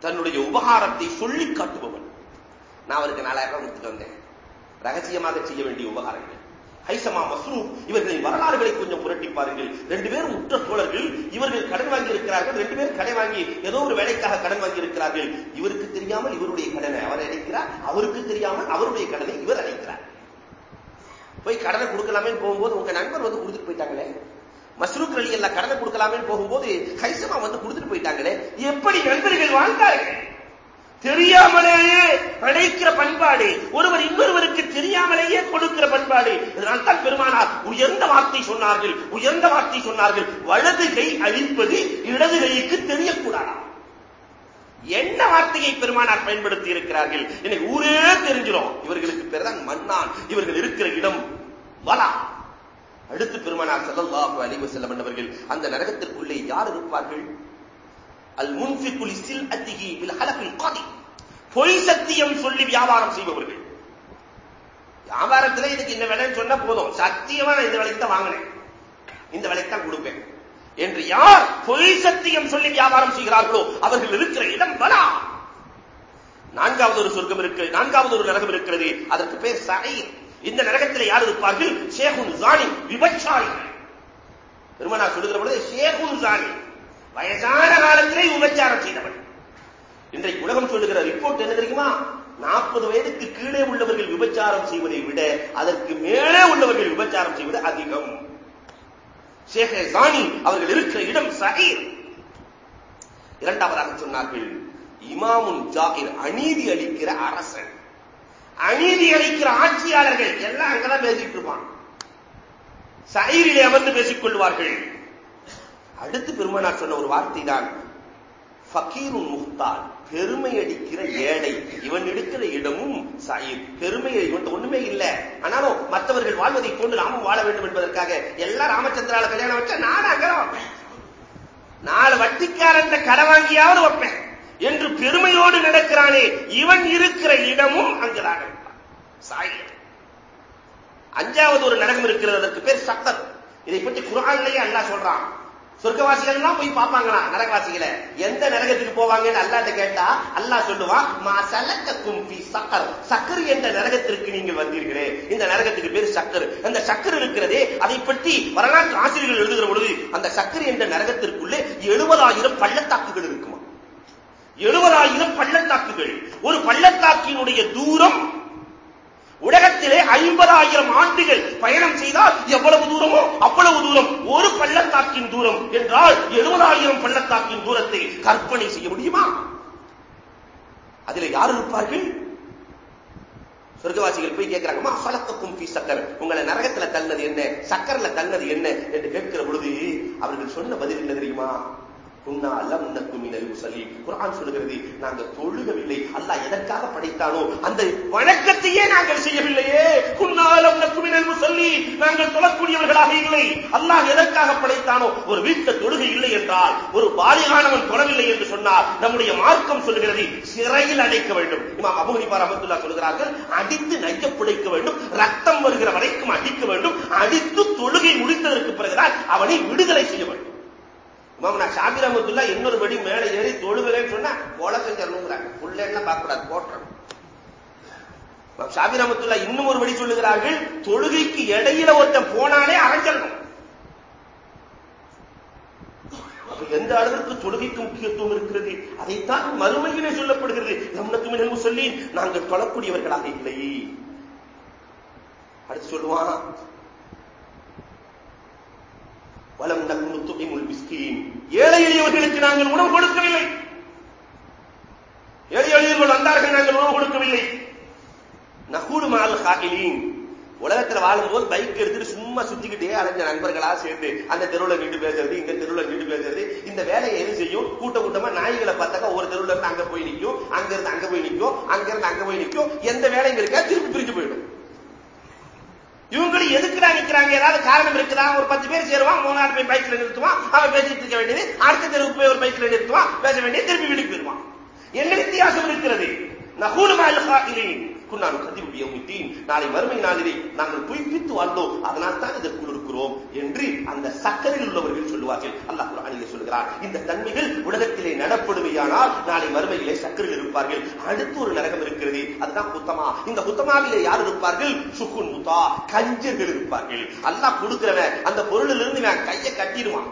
தன்னுடைய உபகாரத்தை சொல்லி காட்டுபவன். நான் அவருக்கு நாலாயிரம் ரூபாய் கொடுத்துட்டு வந்தேன். ரகசியமாக செய்ய வேண்டிய உபகாரங்கள். ஹைசமா மஸ்ரூப் இவர்களின் வரலாறுகளை கொஞ்சம் புரட்டி பாருங்கள். ரெண்டு பேரும் உற்ற தோழர்கள் இவர்கள் கடன் வாங்கி இருக்கிறார்கள் ரெண்டு பேரும் கடை வாங்கி ஏதோ ஒரு வேலைக்காக கடன் வாங்கி இருக்கிறார்கள் இவருக்கு தெரியாமல் இவருடைய கடனை அவர் அடைக்கிறார். அவருக்கு தெரியாமல் அவருடைய கடனை இவர் அடைக்கிறார். போய் கடனை கொடுக்கலாமே போகும்போது உங்க நண்பர் வந்து கொடுத்துட்டு போயிட்டாங்களே? மஸ்ரூக் அலி எல்லாம் கடனை கொடுக்கலாமே போகும்போது ஹைசமா வந்து கொடுத்துட்டு போயிட்டாங்களே? எப்படி நண்பர்கள் வாழ்ந்தார்கள்? தெரியாமலேயே அழைக்கிற பண்பாடு ஒருவர் இன்னொருவருக்கு தெரியாமலேயே கொடுக்கிற பண்பாடு இதனால் தான் பெருமானார் உயர்ந்த வார்த்தை சொன்னார்கள் உயர்ந்த வார்த்தை சொன்னார்கள். வலது கை அழிப்பது இடது கைக்கு தெரியக்கூடாதா? என்ன வார்த்தையை பெருமானார் பயன்படுத்தி இருக்கிறார்கள்? எனக்கு ஊரே தெரிஞ்சிடும். இவர்களுக்கு பேர் மன்னான். இவர்கள் இருக்கிற இடம் வலா. அடுத்து பெருமானார் ஸல்லல்லாஹு அழிவு செல்லம் அவர்கள் அந்த நரகத்திற்குள்ளே யார் இருப்பார்கள்? அல் முன்பிக்குல் சில் அத்திகி பில் ஹலஃபில் காதி. பொய் சத்தியம் சொல்லி வியாபாரம் செய்பவர்கள். வியாபாரத்துல இதுக்கு இந்த விலைன்னு சொன்னா போதும். சத்தியமா நான் இந்த விலைக்கு தான் வாங்கினேன். இந்த விலைக்கு தான் கொடுப்பேன். என்று யார் பொய் சத்தியம் சொல்லி வியாபாரம் செய்கிறார்களோ அவர்கள் இருக்கிற இடம் வலா நான்காவது ஒரு சொர்க்கம் இருக்கு நான்காவது ஒரு நரகம் இருக்கிறது. அதற்கு பேர் சயீர் இந்த நரகத்தில் யார் இருப்பார்கள்? ஷேகுன் ஜானி விபச்சாரிகள். பெருமனா சொல்லுகிற பொழுது ஷேகுன் ஜானி. வயசான காலத்திலே விபச்சாரம் செய்தவன். இன்றைக்கு உலகம் சொல்லுகிற ரிப்போர்ட் என்ன தெரியுமா? நாற்பது வயதுக்கு கீழே உள்ளவர்கள் விபச்சாரம் செய்வதை விட அதற்கு மேலே உள்ளவர்கள் விபச்சாரம் செய்வது அதிகம். ஷேகே சானி அவர்கள் இருக்கிற இடம் சகீர். இரண்டாவதாக சொன்னார்கள் இமாமுன் ஜாகிர் அநீதி அளிக்கிற அரசன். அநீதி அளிக்கிற ஆட்சியாளர்கள் எல்லாம் அங்கதான் பேசிட்டு இருப்பான். சயிரிலே அமர்ந்து பேசிக் கொள்வார்கள். அடுத்து பெருமனார் சொன்ன ஒரு வார்த்தை தான் ஃபக்கீருன் முக்தால் பெருமை அடிக்கிற ஏழை. இவன் எடுக்கிற இடமும் சாயிர் பெருமை இவன் ஒண்ணுமே இல்லை. ஆனாலும் மற்றவர்கள் வாழ்வதை போன்று நாமும் வாழ வேண்டும் என்பதற்காக எல்லாம் ராமச்சந்திரால கல்யாணம் வச்சா நான் அங்கதான் நாலு வட்டிக்காரன் கடை வாங்கியாவது வைப்பேன். என்று பெருமையோடு நடக்கிறானே இவன் இருக்கிற இடமும் அங்குதான் இருப்பான் அஞ்சாவது ஒரு நரகம் இருக்கிறது அதற்கு பேர் சக்கர் இதை பற்றி குரான்லயே அல்லா சொல்றான். சொர்க்கவாசிகள் எல்லாம் போய் பார்ப்பாங்களா நரகவாசிகளை. எந்த நரகத்துக்கு போவாங்கன்னு அல்லாட்ட கேட்டா அல்லாஹ் சொல்லுவான் மா சலக்க பி சக்கர். சக்கர் என்ற நரகத்திற்கு நீங்கள் வந்தீர்களே. இந்த நரகத்துக்கு பேர் சக்கர். அந்த சக்கர் இருக்கிறதே அதை பற்றி வரலாற்று ஆசிரியர்கள் எழுதுகிற பொழுது அந்த சக்கர் என்ற நரகத்திற்குள்ளே எழுபதாயிரம் பள்ளத்தாக்குகள் இருக்குமா? எழுபதாயிரம் பள்ளத்தாக்குகள். ஒரு பள்ளத்தாக்கினுடைய தூரம் உலகத்திலே ஐம்பதாயிரம் ஆண்டுகள் பயணம் செய்தால் எவ்வளவு தூரமோ அவ்வளவு தூரம் ஒரு பள்ளத்தாக்கின் தூரம் என்றால் எழுபதாயிரம் பள்ளத்தாக்கின் தூரத்தை கற்பனை செய்ய முடியுமா? அதில் யார் இருப்பார்கள்? சொர்க்கவாசிகள் போய் கேட்கிறாங்கம்மா ஃபலக்கக்கும் பி சக்கர்? உங்களை நரகத்துல தள்ளது என்ன? சக்கர்ல தள்ளது என்ன? என்று கேட்கிற பொழுது அவர்கள் சொன்ன பதில் என்ன தெரியுமா? குன்னா அலம் குரான் சொல்லுகிறது நாங்க தொழுகவில்லை. அல்லாஹ் எதற்காக படைத்தானோ அந்த வழக்கத்தையே நாங்கள் செய்யவில்லையே. குன்னா அலம் நக்குமினல் முசல்லி. நாங்கள் தொழக்கூடியவர்களாக இல்லை. அல்லாஹ் எதற்காக படைத்தானோ ஒரு வீட்டில் தொழுகை இல்லை என்றால் ஒரு பாலிகானவன் தொழவில்லை என்று சொன்னால் நம்முடைய மார்க்கம் சொல்லுகிறது சிறையில் அடைக்க வேண்டும். இமாம் அபு ஹனிஃபா ரஹ்மத்துல்லாஹ் சொல்கிறார்கள் அடித்து நைய புடைக்க வேண்டும். ரத்தம் வருகிற வரைக்கும் அடிக்க வேண்டும். அடித்து தொழுகை முடித்ததற்கு பிறகுதான் அவனை விடுதலை செய்ய வேண்டும். இமாம் நான் ஷாபி ரஹமத்துல்லா இன்னொரு படி மேலே ஏறி தொழுகலைன்னு சொன்னா கொலை செஞ்சிடணுங்கிறாங்க. புள்ளேன்னா பார்க்கக்கூடாது? போட்டுறணும் ஷாபி ரமத்துல்லா இன்னும் ஒரு படி சொல்லுகிறார்கள் தொழுகைக்கு இடையில ஒருத்தன் போனாலே அரைஞ்சிடணும். எந்த அளவிற்கு தொழுகைக்கு முக்கியத்துவம் இருக்கிறது? அதைத்தான் மறுமையிலே சொல்லப்படுகிறது. நம்மத்துமே சொல்லி நாங்கள் தொழக்கூடியவர்களாக இல்லை. அடுத்து சொல்லுவான் வலம் நகுனு துகைமுல் மிஸ்கீன். ஏழை எளியவர்களுக்கு நாங்கள் உணவு கொடுக்கவில்லை. ஏழை எளியவர்கள் வந்தார்கள் நாங்கள் உணவு கொடுக்கவில்லை. நகூடு மால் ஹாகிலீன் உலகத்துல வாழும்போது பைக் எடுத்துட்டு சும்மா சுத்திக்கிட்டே அலைஞ்ச நண்பர்களா சேர்ந்து அந்த தெருவுல நின்று பேசுறது இந்த தெருவுல நின்று பேசுறது. இந்த வேலையை எது செய்யும்? கூட்ட கூட்டமா நாய்களை பார்த்தாக்கா ஒரு தெருவுல இருந்து அங்க போய் நிற்கும் அங்க இருந்து அங்க போய் நிற்கும் அங்க இருந்து அங்க போய் நிற்கும். எந்த வேலையும் இருக்கா திருப்பி பிரிஞ்சு போயிடும். இவங்களும் எதுக்குடா நிக்கிறாங்க? ஏதாவது காரணம் இருக்குதா? ஒரு பத்து பேர் சேருவான் மூணாறு போய் பைக்ல நிறுத்துவான் அவன் பேசிட்டு இருக்க வேண்டியது. அடுத்த தெருவுக்கு போய் ஒரு பைக்ல நிறுத்துவான் பேச வேண்டியது திருப்பி வீட்டுக்கு போயிருவான் என்ன வித்தியாசம் இருக்கிறது? நகூலுமா இல்லையின் குன்னான் கதிவு யௌமித்தீன் நாளை மறுமை நாளிலே நாங்கள் பொய்ப்பித்து வாழ்ந்தோம். அதனால் தான் இதற்குள் இருக்கிறோம் என்று அந்த சக்கரில் உள்ளவர்கள் சொல்லுவார்கள். அல்லாஹ் குரானிலே சொல்கிறார் இந்த தன்மைகள் உலகத்திலே நடப்படுமையானால் நாளை மறுமையிலே சக்கரில் இருப்பார்கள். அடுத்து ஒரு நரகம் இருக்கிறது. அதுதான் புத்தமா இந்த புத்தமாவிலே யார் இருப்பார்கள்? சுகுன் முத்தா. கஞ்சர்கள் இருப்பார்கள். அல்லாஹ் கொடுக்கிறவன் அந்த பொருளிலிருந்து நான் கையை கட்டிடுவான்.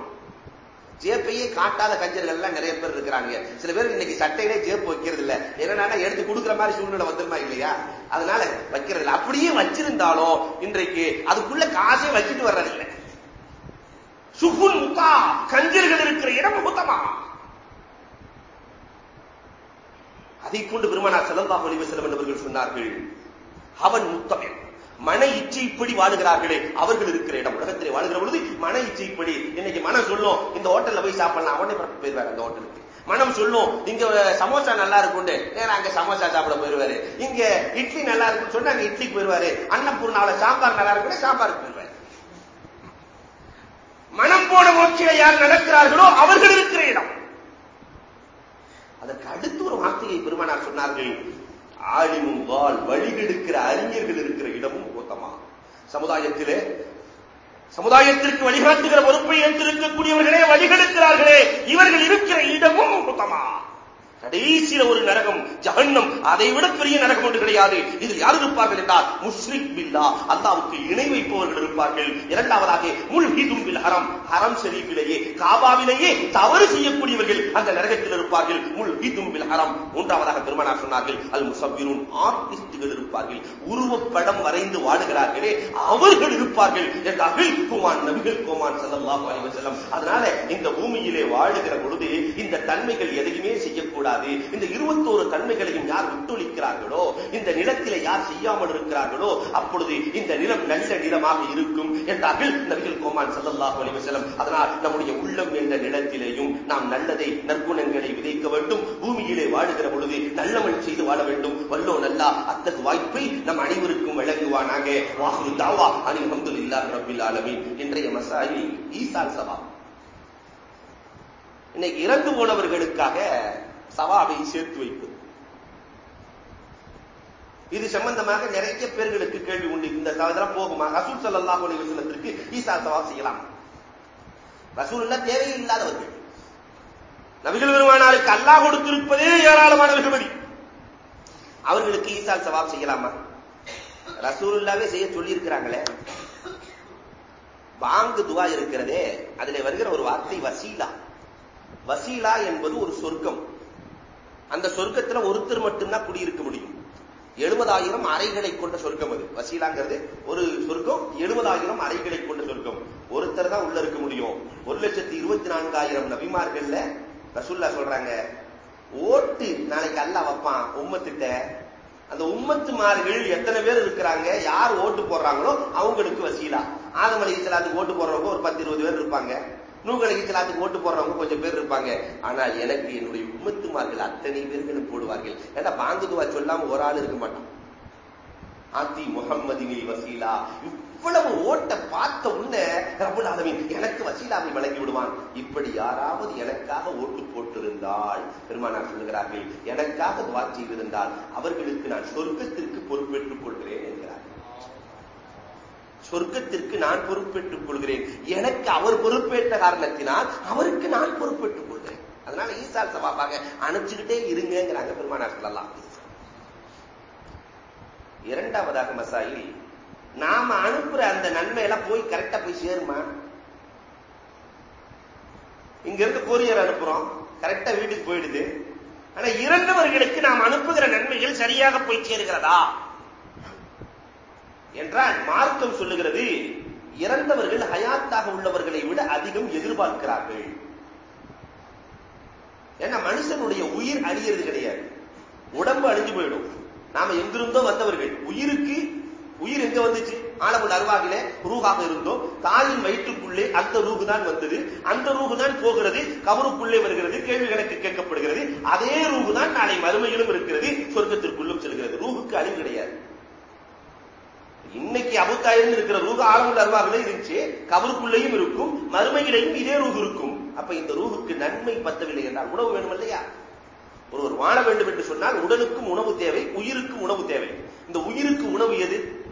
ஜேப்பையே காட்டாத கஞ்சர்கள் எல்லாம் நிறைய பேர் இருக்கிறாங்க. சில பேர் இன்னைக்கு சட்டையிலே ஜேப் வைக்கிறது இல்ல. என்னன்னா எடுத்து கொடுக்குற மாதிரி சூழ்நிலை வந்துருமா இல்லையா? அதனால வைக்கிறது இல்ல அப்படியே வச்சிருந்தாலும் இன்றைக்கு அதுக்குள்ள காசே வச்சுட்டு வர்றதில்லை. சுகுன் முத்தா கஞ்சர்கள் இருக்கிற இடம் முத்தமா அதை கொண்டு பெருமனா செல்லல்லா ஒளிவு செல்லம் என்பவர்கள் சொன்னார்கள் அவன் முத்தவன் மன இச்சைப்படி வாழுகிறார்களே அவர்கள் இருக்கிற இடம் உலகத்திலே வாழ்கிற பொழுது மன இச்சைப்படி. இன்னைக்கு மனம் சொல்லும் இந்த ஹோட்டல்ல போய் சாப்பிடலாம் உடனே போயிருவாரு அந்த ஹோட்டலுக்கு. மனம் சொல்லும் இங்க சமோசா நல்லா இருக்கும்னு நேரம் அங்க சமோசா சாப்பிட போயிருவாரு இங்க இட்லி நல்லா இருக்கும்னு சொன்னா அங்க இட்லிக்கு போயிருவாரு அன்னபூர்ணாவில சாம்பார் நல்லா இருக்குன்னு சாம்பாருக்கு போயிருவாரு மனம் போன மோட்சியில யார் நடக்கிறார்களோ அவர்கள் இருக்கிற இடம். அதற்கு அடுத்து ஒரு வார்த்தையை பெருமானார் சொன்னார்கள். ஆளினும் வாழ் வழிகெடுக்கிற அறிஞர்கள் இருக்கிற இடமும் கூட்டமா சமுதாயத்திலே சமுதாயத்திற்கு வழிகாட்டுகிற பொறுப்பை ஏற்றிருக்கக்கூடியவர்களே வழிகெடுக்கிறார்களே இவர்கள் இருக்கிற இடமும் கூட்டமா கடைசியில ஒரு நரகம் ஜஹன்னம் அதை விட பெரிய நரகம் ஒன்று கிடையாது. இதில் யார் இருப்பார்கள் என்றால் முஸ்லிக் பில்லா அல்லாவுக்கு இணை வைப்பவர்கள் இருப்பார்கள். இரண்டாவதாக முல்ஹிதும் பில் ஹரம் ஹரம் ஷரீஃபிலேயே காபாவிலேயே தவறு செய்யக்கூடியவர்கள் அந்த நரகத்தில் இருப்பார்கள். முல்ஹிதும் பில் ஹரம். மூன்றாவதாக பெருமானார் சொன்னார்கள். அல் முசப்பிரூன் ஆர்டிஸ்டுகள் இருப்பார்கள். உருவப்படம் வரைந்து வாடுகிறார்களே அவர்கள் இருப்பார்கள் என்றார்கள். குமான் நபிகள் குமான் சல்லல்லாஹு அலைஹி வஸல்லம். அதனால இந்த பூமியிலே வாழுகிற பொழுது இந்த தன்மைகள் எதையுமே செய்யக்கூடாது. கூடாது இந்த இருபத்தோரு தன்மைகளையும் யார் விட்டொழிக்கிறார்களோ இந்த நிலத்திலே யார் செய்யாமல் இருக்கிறார்களோ அப்பொழுது இந்த நிலம் நல்ல நிலமாக இருக்கும் என்றார்கள் நபிகள் கோமான் சல்லல்லாஹு அலைஹி வஸல்லம். அதனால் நம்முடைய உள்ளம் என்ற நிலத்திலேயும் நாம் நல்லதை நற்குணங்களை விதைக்க வேண்டும். பூமியிலே வாழுகிற பொழுது நல்லவன் செய்து வாழ வேண்டும். வல்லோ நல்லா அத்தகு வாய்ப்பை நம் அனைவருக்கும் வழங்குவானாக. வாஹு தாவா அனில் அஹமதுல்லாஹி ரபில் ஆலமின். இன்றைய மசாயி ஈசால் சபா. இன்னைக்கு இறந்து போனவர்களுக்காக சவாபை சேர்த்து வைப்பது. இது சம்பந்தமாக நிறைய பேர்களுக்கு கேள்வி உண்டு. இந்த இதெல்லாம் போகுமா? ரசூல் சல்லாஹ் அலைவசனத்திற்கு ஈசா சவா செய்யலாம். ரசூல் ரசூலுல்லா தேவையில்லாதவர்கள். நபிகள் பெருமானாருக்கு அல்லாஹ் கொடுத்திருப்பதே ஏராளமான வெகுமதி. அவர்களுக்கு ஈசால் சவாப் செய்யலாமா? ரசூலுல்லாவே செய்ய சொல்லி இருக்கிறாங்களே துவா இருக்கிறதே. அதில் வருகிற ஒரு வார்த்தை வசீலா. வசீலா என்பது ஒரு சொர்க்கம். அந்த சொர்க்கத்துல ஒருத்தர் மட்டும்தான் குடியிருக்க முடியும். எழுபதாயிரம் அறைகளை கொண்ட சொர்க்கம் அது. வசீலாங்கிறது ஒரு சொர்க்கம் எழுபதாயிரம் அறைகளை கொண்ட சொர்க்கம். ஒருத்தர் தான் உள்ள இருக்க முடியும். ஒரு லட்சத்தி இருபத்தி நான்காயிரம் நபிமார்கள்ல ரசுல்லா சொல்றாங்க ஓட்டு நாளைக்கு அல்ல வைப்பான் உம்மத்திட்ட. அந்த உம்மத்துமார்கள் எத்தனை பேர் இருக்கிறாங்க யார் ஓட்டு போடுறாங்களோ அவங்களுக்கு வசீலா. ஆதம் அலி இஸ்லாத்துக்கு ஓட்டு போடுறவங்க ஒரு பத்து இருபது பேர் இருப்பாங்க. நூகலை இஸ்லாத்துக்கு ஓட்டு போடுறவங்க கொஞ்சம் பேர் இருப்பாங்க. ஆனால் எனக்கு என்னுடைய உம்மத்துமார்கள் அத்தனை பேர்களும் போடுவார்கள். ஏன்னா பாங்குதுவா சொல்லாம ஒரு ஆள் இருக்க மாட்டான். ஆத்தி முகம்மதினி வசீலா. இவ்வளவு ஓட்ட பார்த்த உடனே ரபுல் ஆலமின் எனக்கு வசீலாவை வழங்கி விடுவான். இப்படி யாராவது எனக்காக ஓட்டு போட்டிருந்தால் பெருமானார் சொல்லுகிறார்கள் எனக்காக துவா செய்திருந்தால் அவர்களுக்கு நான் சொர்க்கத்திற்கு பொறுப்பேற்றுக் கொள்கிறேன் என்கிறார். சொர்க்கத்திற்கு நான் பொறுப்பேற்றுக் கொள்கிறேன். எனக்கு அவர் பொறுப்பேற்ற காரணத்தினால் அவருக்கு நான் பொறுப்பேற்றுக் கொள்கிறேன். அதனால ஈசால் சபாபாக அணைச்சுக்கிட்டே இருங்கிறாங்க பெருமானார் சொல்லலாம் இரண்டாவதாக மசாயில் நாம அனுப்புற அந்த நன்மையெல்லாம் போய் கரெக்டா போய் சேருமா? இங்க இருந்து கூரியர் அனுப்புறோம் கரெக்டா வீட்டுக்கு போயிடுது. ஆனா இறந்தவர்களுக்கு நாம் அனுப்புகிற நன்மைகள் சரியாக போய் சேருகிறதா? என்றால் மார்க்கம் சொல்லுகிறது இறந்தவர்கள் ஹயாத்தாக உள்ளவர்களை விட அதிகம் எதிர்பார்க்கிறார்கள். ஏன்னா மனுஷனுடைய உயிர் அழியிறது கிடையாது. உடம்பு அழிஞ்சு போயிடும். நாம எங்கிருந்தோ வந்தவர்கள் உயிருக்கு உயிர் எங்க வந்துச்சு? ஆலமுல் அருவாகிலே ரூகாக இருந்தோம். தாயின் வயிற்றுக்குள்ளே அந்த ரூகு தான் வந்தது. அந்த ரூகு தான் போகிறது கவருக்குள்ளே வருகிறது கேள்வி கணக்கு கேட்கப்படுகிறது. அதே ரூகு தான் நாளை மறுமையிலும் இருக்கிறது சொர்க்கத்திற்குள்ளும் செல்கிறது. ரூகுக்கு அழிவு கிடையாது. இன்னைக்கு அபுத்தாயிரம் இருக்கிற ரூக ஆலமுல் அருவாகிலே இருந்துச்சு கவருக்குள்ளேயும் இருக்கும் மறுமையிலையும் இதே ரூகு இருக்கும். அப்ப இந்த ரூகுக்கு நன்மை பத்தவில்லை என்றால் உணவு வேணும் இல்லையா? ஒருவர் வாழ வேண்டும் என்று சொன்னால் உடலுக்கும் உணவு தேவை உயிருக்கும் உணவு தேவை. இந்த உயிருக்கு உணவு எது?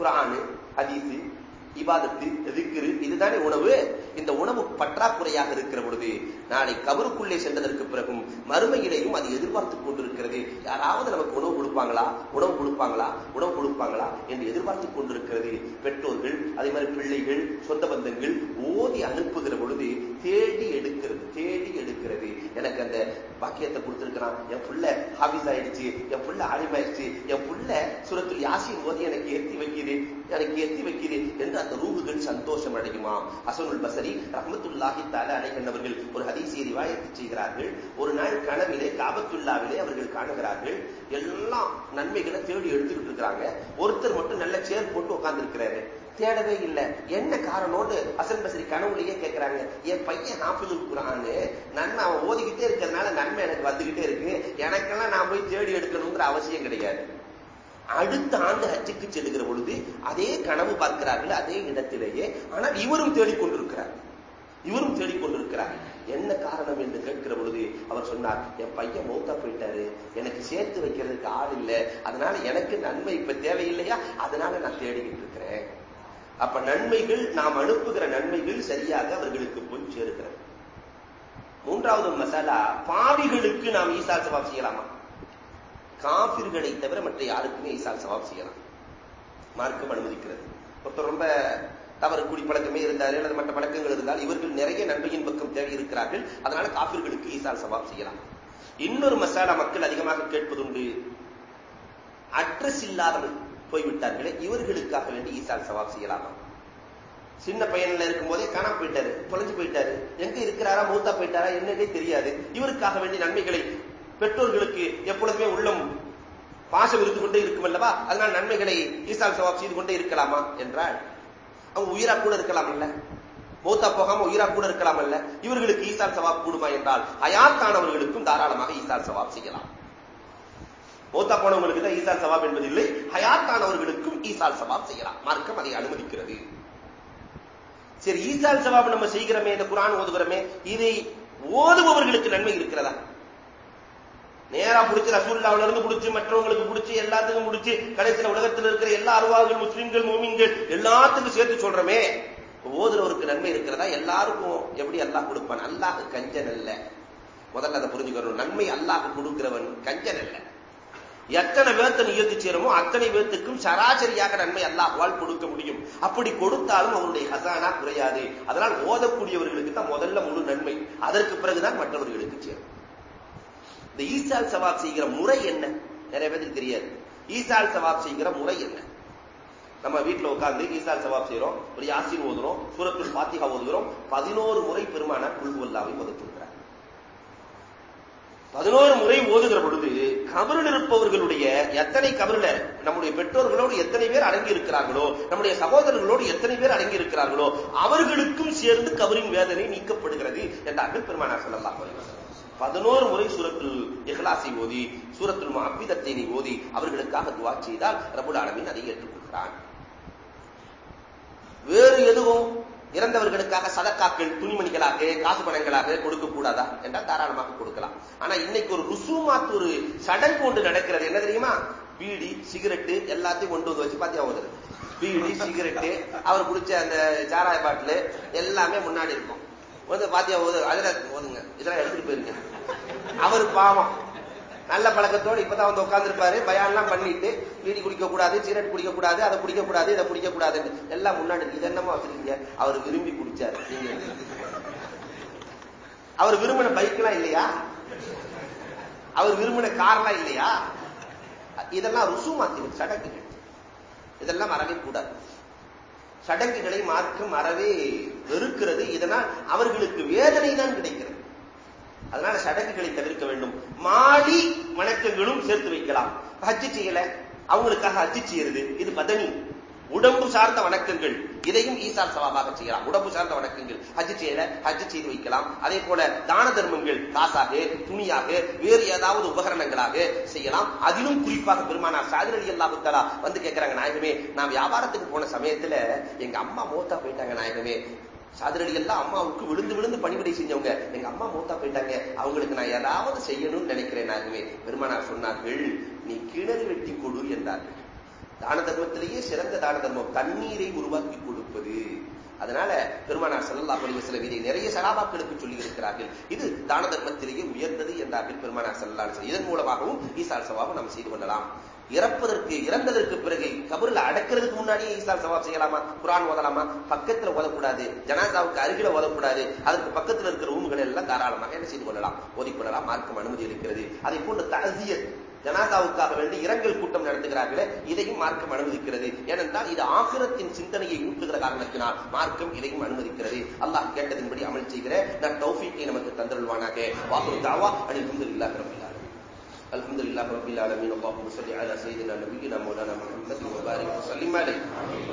குரானு அதீது இபாதத்து இதுதானே உணவு? இந்த உணவு பற்றாக்குறையாக இருக்கிற பொழுது நாளை கபருக்குள்ளே சென்றதற்கு பிறகும் மறுமையிலையும் அது எதிர்பார்த்துக் கொண்டிருக்கிறது. யாராவது நமக்கு உணவு கொடுப்பாங்களா? உணவு கொடுப்பாங்களா? உணவு கொடுப்பாங்களா? என்று எதிர்பார்த்துக் கொண்டிருக்கிறது. பெற்றோர்கள் அதே மாதிரி பிள்ளைகள் சொந்த பந்தங்கள் ஓதி அனுப்புகிற பொழுது தேடி எடுக்கிறது தேடி எடுக்கிறது. எனக்கு அந்த பாக்கியத்தை கொடுத்திருக்கிறான். என் புள்ள ஹாபிஸ் ஆயிடுச்சு என் புள்ள ஆலிமாயிடுச்சு என் புள்ள சுரத்தில் யாசின் ஓதி எனக்கு ஏத்தி வைக்குது எனக்கு ஏத்தி வைக்குது என்று அந்த ரூகுகள் சந்தோஷம் அடையுமா? அசனுல் பசரி ரஹமத்துல்லாஹி தால அடைகின்றவர்கள் ஒரு ஹதீசியை ரிவாயத்து செய்கிறார்கள். ஒரு நாள் கனவிலே காபத்துல்லாவிலே அவர்கள் காணுகிறார்கள். எல்லாம் நன்மைகளை தேடி எடுத்துக்கிட்டு இருக்கிறாங்க. ஒருத்தர் மட்டும் நல்ல சேர் போட்டு உட்கார்ந்து இருக்கிறாரு தேடவே இல்லை. என்ன காரணம்னு அசன் பசரி கனவுலயே கேட்கிறாங்க. என் பையன் நாற்பது குரான்னு நன்மை அவன் ஓதிக்கிட்டே இருக்கிறதுனால நன்மை எனக்கு வந்துகிட்டே இருக்கு. எனக்கெல்லாம் நான் போய் தேடி எடுக்கணுங்கிற அவசியம் கிடையாது. அடுத்த ஆண்டு ஹஜ்ஜுக்கு செல்லுகிற பொழுது அதே கனவு பார்க்கிறார்கள் அதே இடத்திலேயே. ஆனால் இவரும் தேடிக்கொண்டிருக்கிறார். இவரும் தேடிக்கொண்டிருக்கிறார். என்ன காரணம் என்று கேட்கிற பொழுது அவர் சொன்னார் என் பையன் மௌத்தா போயிட்டாரு. எனக்கு சேர்த்து வைக்கிறதுக்கு ஆள் இல்லை. அதனால எனக்கு நன்மை இப்ப தேவையில்லையா? அதனால நான் தேடிக்கிட்டு இருக்கிறேன். அப்ப நன்மைகள் நாம் அனுப்புகிற நன்மைகள் சரியாக அவர்களுக்கு போய் சேருகிறது. மூன்றாவது மசாலா பாவிகளுக்கு நாம் ஈசா சவாப் செய்யலாமா? காபிர்களை தவிர மற்ற யாருக்குமே ஈசால் சவாப் செய்யலாம். மார்க்கம் அனுமதிக்கிறது. ஒருத்தர் ரொம்ப தவறு குடி பழக்கமே இருந்தாரு அல்லது மற்ற பழக்கங்கள் இருந்தால் இவர்கள் நிறைய நன்மையின் பக்கம் தேவை இருக்கிறார்கள். அதனால காபிர்களுக்கு ஈசால் சவாப் செய்யலாம். இன்னொரு மசாலா மக்கள் அதிகமாக கேட்பதுண்டு அட்ரஸ் இல்லாதவர்கள் போய்விட்டார்களே இவர்களுக்காக வேண்டி ஈசால் சவாப் செய்யலாமா? சின்ன பையன்ல இருக்கும் போதே காணாம போயிட்டாரு தொலைஞ்சு போயிட்டாரு. எங்க இருக்கிறாரா மூத்தா போயிட்டாரா என்னன்னே தெரியாது. இவருக்காக வேண்டி நன்மைகளை பெற்றோர்களுக்கு எப்பொழுதுமே உள்ளம் பாசம் இருந்து கொண்டே இருக்கும் அல்லவா? அதனால் நன்மைகளை ஈசால் சவாப் செய்து கொண்டே இருக்கலாமா என்றால் அவங்க உயிரா கூட இருக்கலாம் இல்ல. மௌத்தா போகாம உயிரா கூட இருக்கலாம் அல்ல இவர்களுக்கு ஈசால் சவாப் கூடுமா என்றால் ஹயாத்தானவர்களுக்கும் தாராளமாக ஈசால் சவாப் செய்யலாம். மௌத்தா போனவங்களுக்கு தான் ஈசால் சவாப் என்பதில்லை ஹயாத்தானவர்களுக்கும் ஈசால் சவாப் செய்யலாம். மார்க்கம் அதை அனுமதிக்கிறது. சரி ஈசால் சவாப் நம்ம செய்கிறோமே இந்த குரான் ஓதுகிறோமே இதை ஓதுபவர்களுக்கு நன்மை இருக்கிறதா? நேரா பிடிச்சி ரசூல்லாவில இருந்து பிடிச்சி மற்றவங்களுக்கு பிடிச்சி எல்லாத்துக்கும் பிடிச்சி கடைசியில் உலகத்தில் இருக்கிற எல்லா அருவாள்கள் முஸ்லிம்கள் மூமிங்கள் எல்லாத்துக்கும் சேர்த்து சொல்றமே. ஓதுறவருக்கு நன்மை இருக்கிறதா? எல்லாருக்கும் எப்படி அல்லாஹ் கொடுப்பான்? அல்லாஹ் கஞ்சன் அல்ல. முதல்ல அதை புரிஞ்சுக்கணும். நன்மை அல்லாஹ் கொடுக்கிறவன் கஞ்சன் அல்ல. எத்தனை பேர்த்த நியத்து சேருமோ அத்தனை பேர்த்துக்கும் சராசரியாக நன்மை அல்லாஹ்வால் கொடுக்க முடியும். அப்படி கொடுத்தாலும் அவருடைய ஹசானா குறையாது. அதனால் ஓதக்கூடியவர்களுக்கு தான் முதல்ல முழு நன்மை. அதற்கு பிறகுதான் மற்றவர்களுக்கு சேரும். இந்த ஈசால் சவாப் செய்கிற முறை என்ன? நிறைய பேருக்கு தெரியாது. ஈசால் சவாப் செய்கிற முறை என்ன? நம்ம வீட்டுல உட்கார்ந்து ஈசால் சவாப் செய்யறோம் ஒரு யாசின் ஓதுறோம் சூரத்துல் பாத்திகா ஓதுகிறோம் பதினோரு முறை பெருமான குல்குவல்லாவை ஒதுக்குகிறார் பதினோரு முறை ஓதுகிற பொழுது கபரில் இருப்பவர்களுடைய எத்தனை கபரில நம்முடைய பெற்றோர்களோடு எத்தனை பேர் அடங்கி இருக்கிறார்களோ நம்முடைய சகோதரர்களோடு எத்தனை பேர் அடங்கி இருக்கிறார்களோ அவர்களுக்கும் சேர்ந்து கபரின் வேதனை நீக்கப்படுகிறது என்றார்கள் பெருமானார் சொல்லலாம் பதினோரு முறை சூரத்தில் இஹ்லாசி ஓதி சூரத்தில் அவ்விதத்தை நீ ஓதி அவர்களுக்காக துவா செய்தால் ரபுல் ஆலமின் அதை ஏற்றுக்கொள்கிறான். வேறு எதுவும் இறந்தவர்களுக்காக சதக்காக்கள் துணிமணிகளாக காசு பணங்களாக கொடுக்க கூடாதா என்றால் தாராளமாக கொடுக்கலாம். ஆனா இன்னைக்கு ஒரு ருசுமாத்து ஒரு சடங்கு ஒன்று நடக்கிறது. என்ன தெரியுமா? பீடி சிகரெட்டு எல்லாத்தையும் கொண்டு வந்து வச்சு பாத்தியா ஓதுறது. பீடி சிகரெட்டு அவர் குடிச்ச அந்த சாராய பாட்டில் எல்லாமே முன்னாடி இருக்கும். வந்து பாத்தியா ஓது அதுல ஓதுங்க இதெல்லாம் எடுத்துட்டு போயிருங்க. அவர் பாவம். நல்ல பழக்கத்தோடு இப்பதான் வந்து உட்காந்துருப்பாரு பயான்லாம் பண்ணிட்டு வீடி குடிக்க கூடாது சீரட் குடிக்க கூடாது அதை குடிக்க கூடாது இதை குடிக்க கூடாதுன்னு எல்லாம் முன்னாடி இது என்னமா வச்சிருக்கீங்க? அவர் விரும்பி குடிச்சாரு. நீங்க. அவர் விரும்பின பைக்லாம் இல்லையா? அவர் விரும்பின கார்லாம் இல்லையா? இதெல்லாம் ருசுமாத்தி சடக்கு இதெல்லாம் அறவே கூடாது. சடங்குகளை மார்க்கம் அறவே வெறுக்கிறது. இதனால் அவர்களுக்கு வேதனை தான் கிடைக்கிறது. அதனால சடங்குகளை தவிர்க்க வேண்டும். மாடி வணக்கங்களும் சேர்த்து வைக்கலாம். ஹஜ்ஜு செய்யல. அவங்களுக்காக ஹஜ்ஜு செய்யறது. இது பதனி. உடம்பு சார்ந்த வணக்கங்கள். இதையும் ஈசார் சவாபாக செய்யலாம். உடம்பு சார்ந்த வணக்கங்கள். ஹஜ் செய்யல ஹஜ் செய்து வைக்கலாம். அதே போல தான தர்மங்கள் காசாக துணியாக வேறு ஏதாவது உபகரணங்களாக செய்யலாம். அதிலும் குறிப்பாக பெருமானார் சாதிர் அலி அல்லாஹுத்தலா வந்து கேட்கிறாங்க நாயகமே நான் வியாபாரத்துக்கு போன சமயத்துல எங்க அம்மா மோத்தா போயிட்டாங்க நாயகமே. சாதிரடி எல்லாம் அம்மாவுக்கு விழுந்து விழுந்து பணிபடை செஞ்சவங்க. எங்க அம்மா மூத்தா போயிட்டாங்க. அவங்களுக்கு நான் ஏதாவது செய்யணும்னு நினைக்கிறேன் நாயகமே. பெருமானார் சொன்னார்கள் நீ கிணறு வெட்டி கொடு என்றார்கள். தான தர்மத்திலேயே சிறந்த தான தர்மம் தண்ணீரை உருவாக்கி கொடுப்பது. அதனால பெருமானார் செல்லல்லா பணிவ சில இதை நிறைய சகாபாக்களுக்கு சொல்லி இருக்கிறார்கள் இது தான தர்மத்திலேயே உயர்ந்தது என்றார்கள் பெருமானார் செல்லா இதன் மூலமாகவும் ஈசால் சவாபம் நாம் செய்து கொள்ளலாம். இறப்பதற்கு இறந்ததற்கு பிறகு கபரில் அடக்கிறதுக்கு முன்னாடியே ஈசால் சவாப் செய்யலாமா? குரான் ஓதலாமா? பக்கத்துல ஓதக்கூடாது. ஜனாசாவுக்கு அருகில ஓதக்கூடாது. அதற்கு பக்கத்தில் இருக்கிற ரூம்கள் எல்லாம் தாராளமாக என்ன செய்து கொள்ளலாம்? ஓதிக்கொள்ளலாம் மார்க்கம் அனுமதி இருக்கிறது அதை போன்ற தசியத் ஜனாதாவுக்காக வேண்டி இரங்கல் கூட்டம் நடத்துகிறார்களே இதையும் மார்க்கம் அனுமதிக்கிறது. ஏனென்றால் இது ஆகிரத்தின் சிந்தனையை ஊட்டுகிற காரணத்தினால் மார்க்கம் இதையும் அனுமதிக்கிறது. அல்லாஹ் கேட்டதின்படி அமல் செய்கிற நான் தௌஃபீக்கை நமக்கு தந்தருள்வானாக. வாக்குறு தாவா அனில் இல்லாத الحمد لله رب العالمين اللهم صل على سيدنا نبينا مولانا محمد وبارك وسلم عليه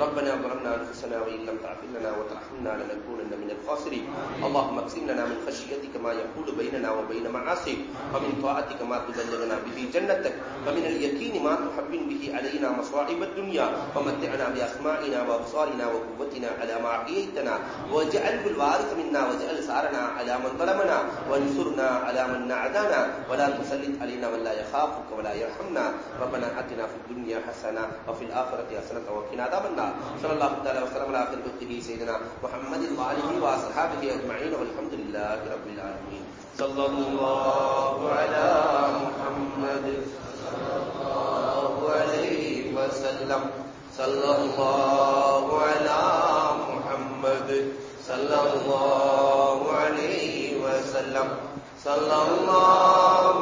ربنا ظلمنا انفسنا وان لم تغفر لنا وترحمنا لنكونن من الخاسرين اللهم اقسم لنا من خشيتك ما يحول بيننا وبين معاصيك ومن طاعتك ما تبلغنا به جنتك ومن اليقين ما تحبن به علينا مصائب الدنيا ومتعنا باسمائنا وابصارنا وقوتنا على ما احييتنا واجعله الوارث منا واجعل سارنا على من ظلمنا وانصرنا على من نعدانا ولا تسلط علينا من لا يخافك ولا يرحمنا. ربنا آتنا في الدنيا حسنة وفي الآخرة حسنة وقنا عذاب النار. صلى الله تعالى وسلم على خير خلقه سيدنا محمد وآله وأصحابه أجمعين والحمد لله رب العالمين. صلى الله على محمد. صلى الله عليه وسلم. صلى الله على محمد. صلى الله عليه وسلم. صلى الله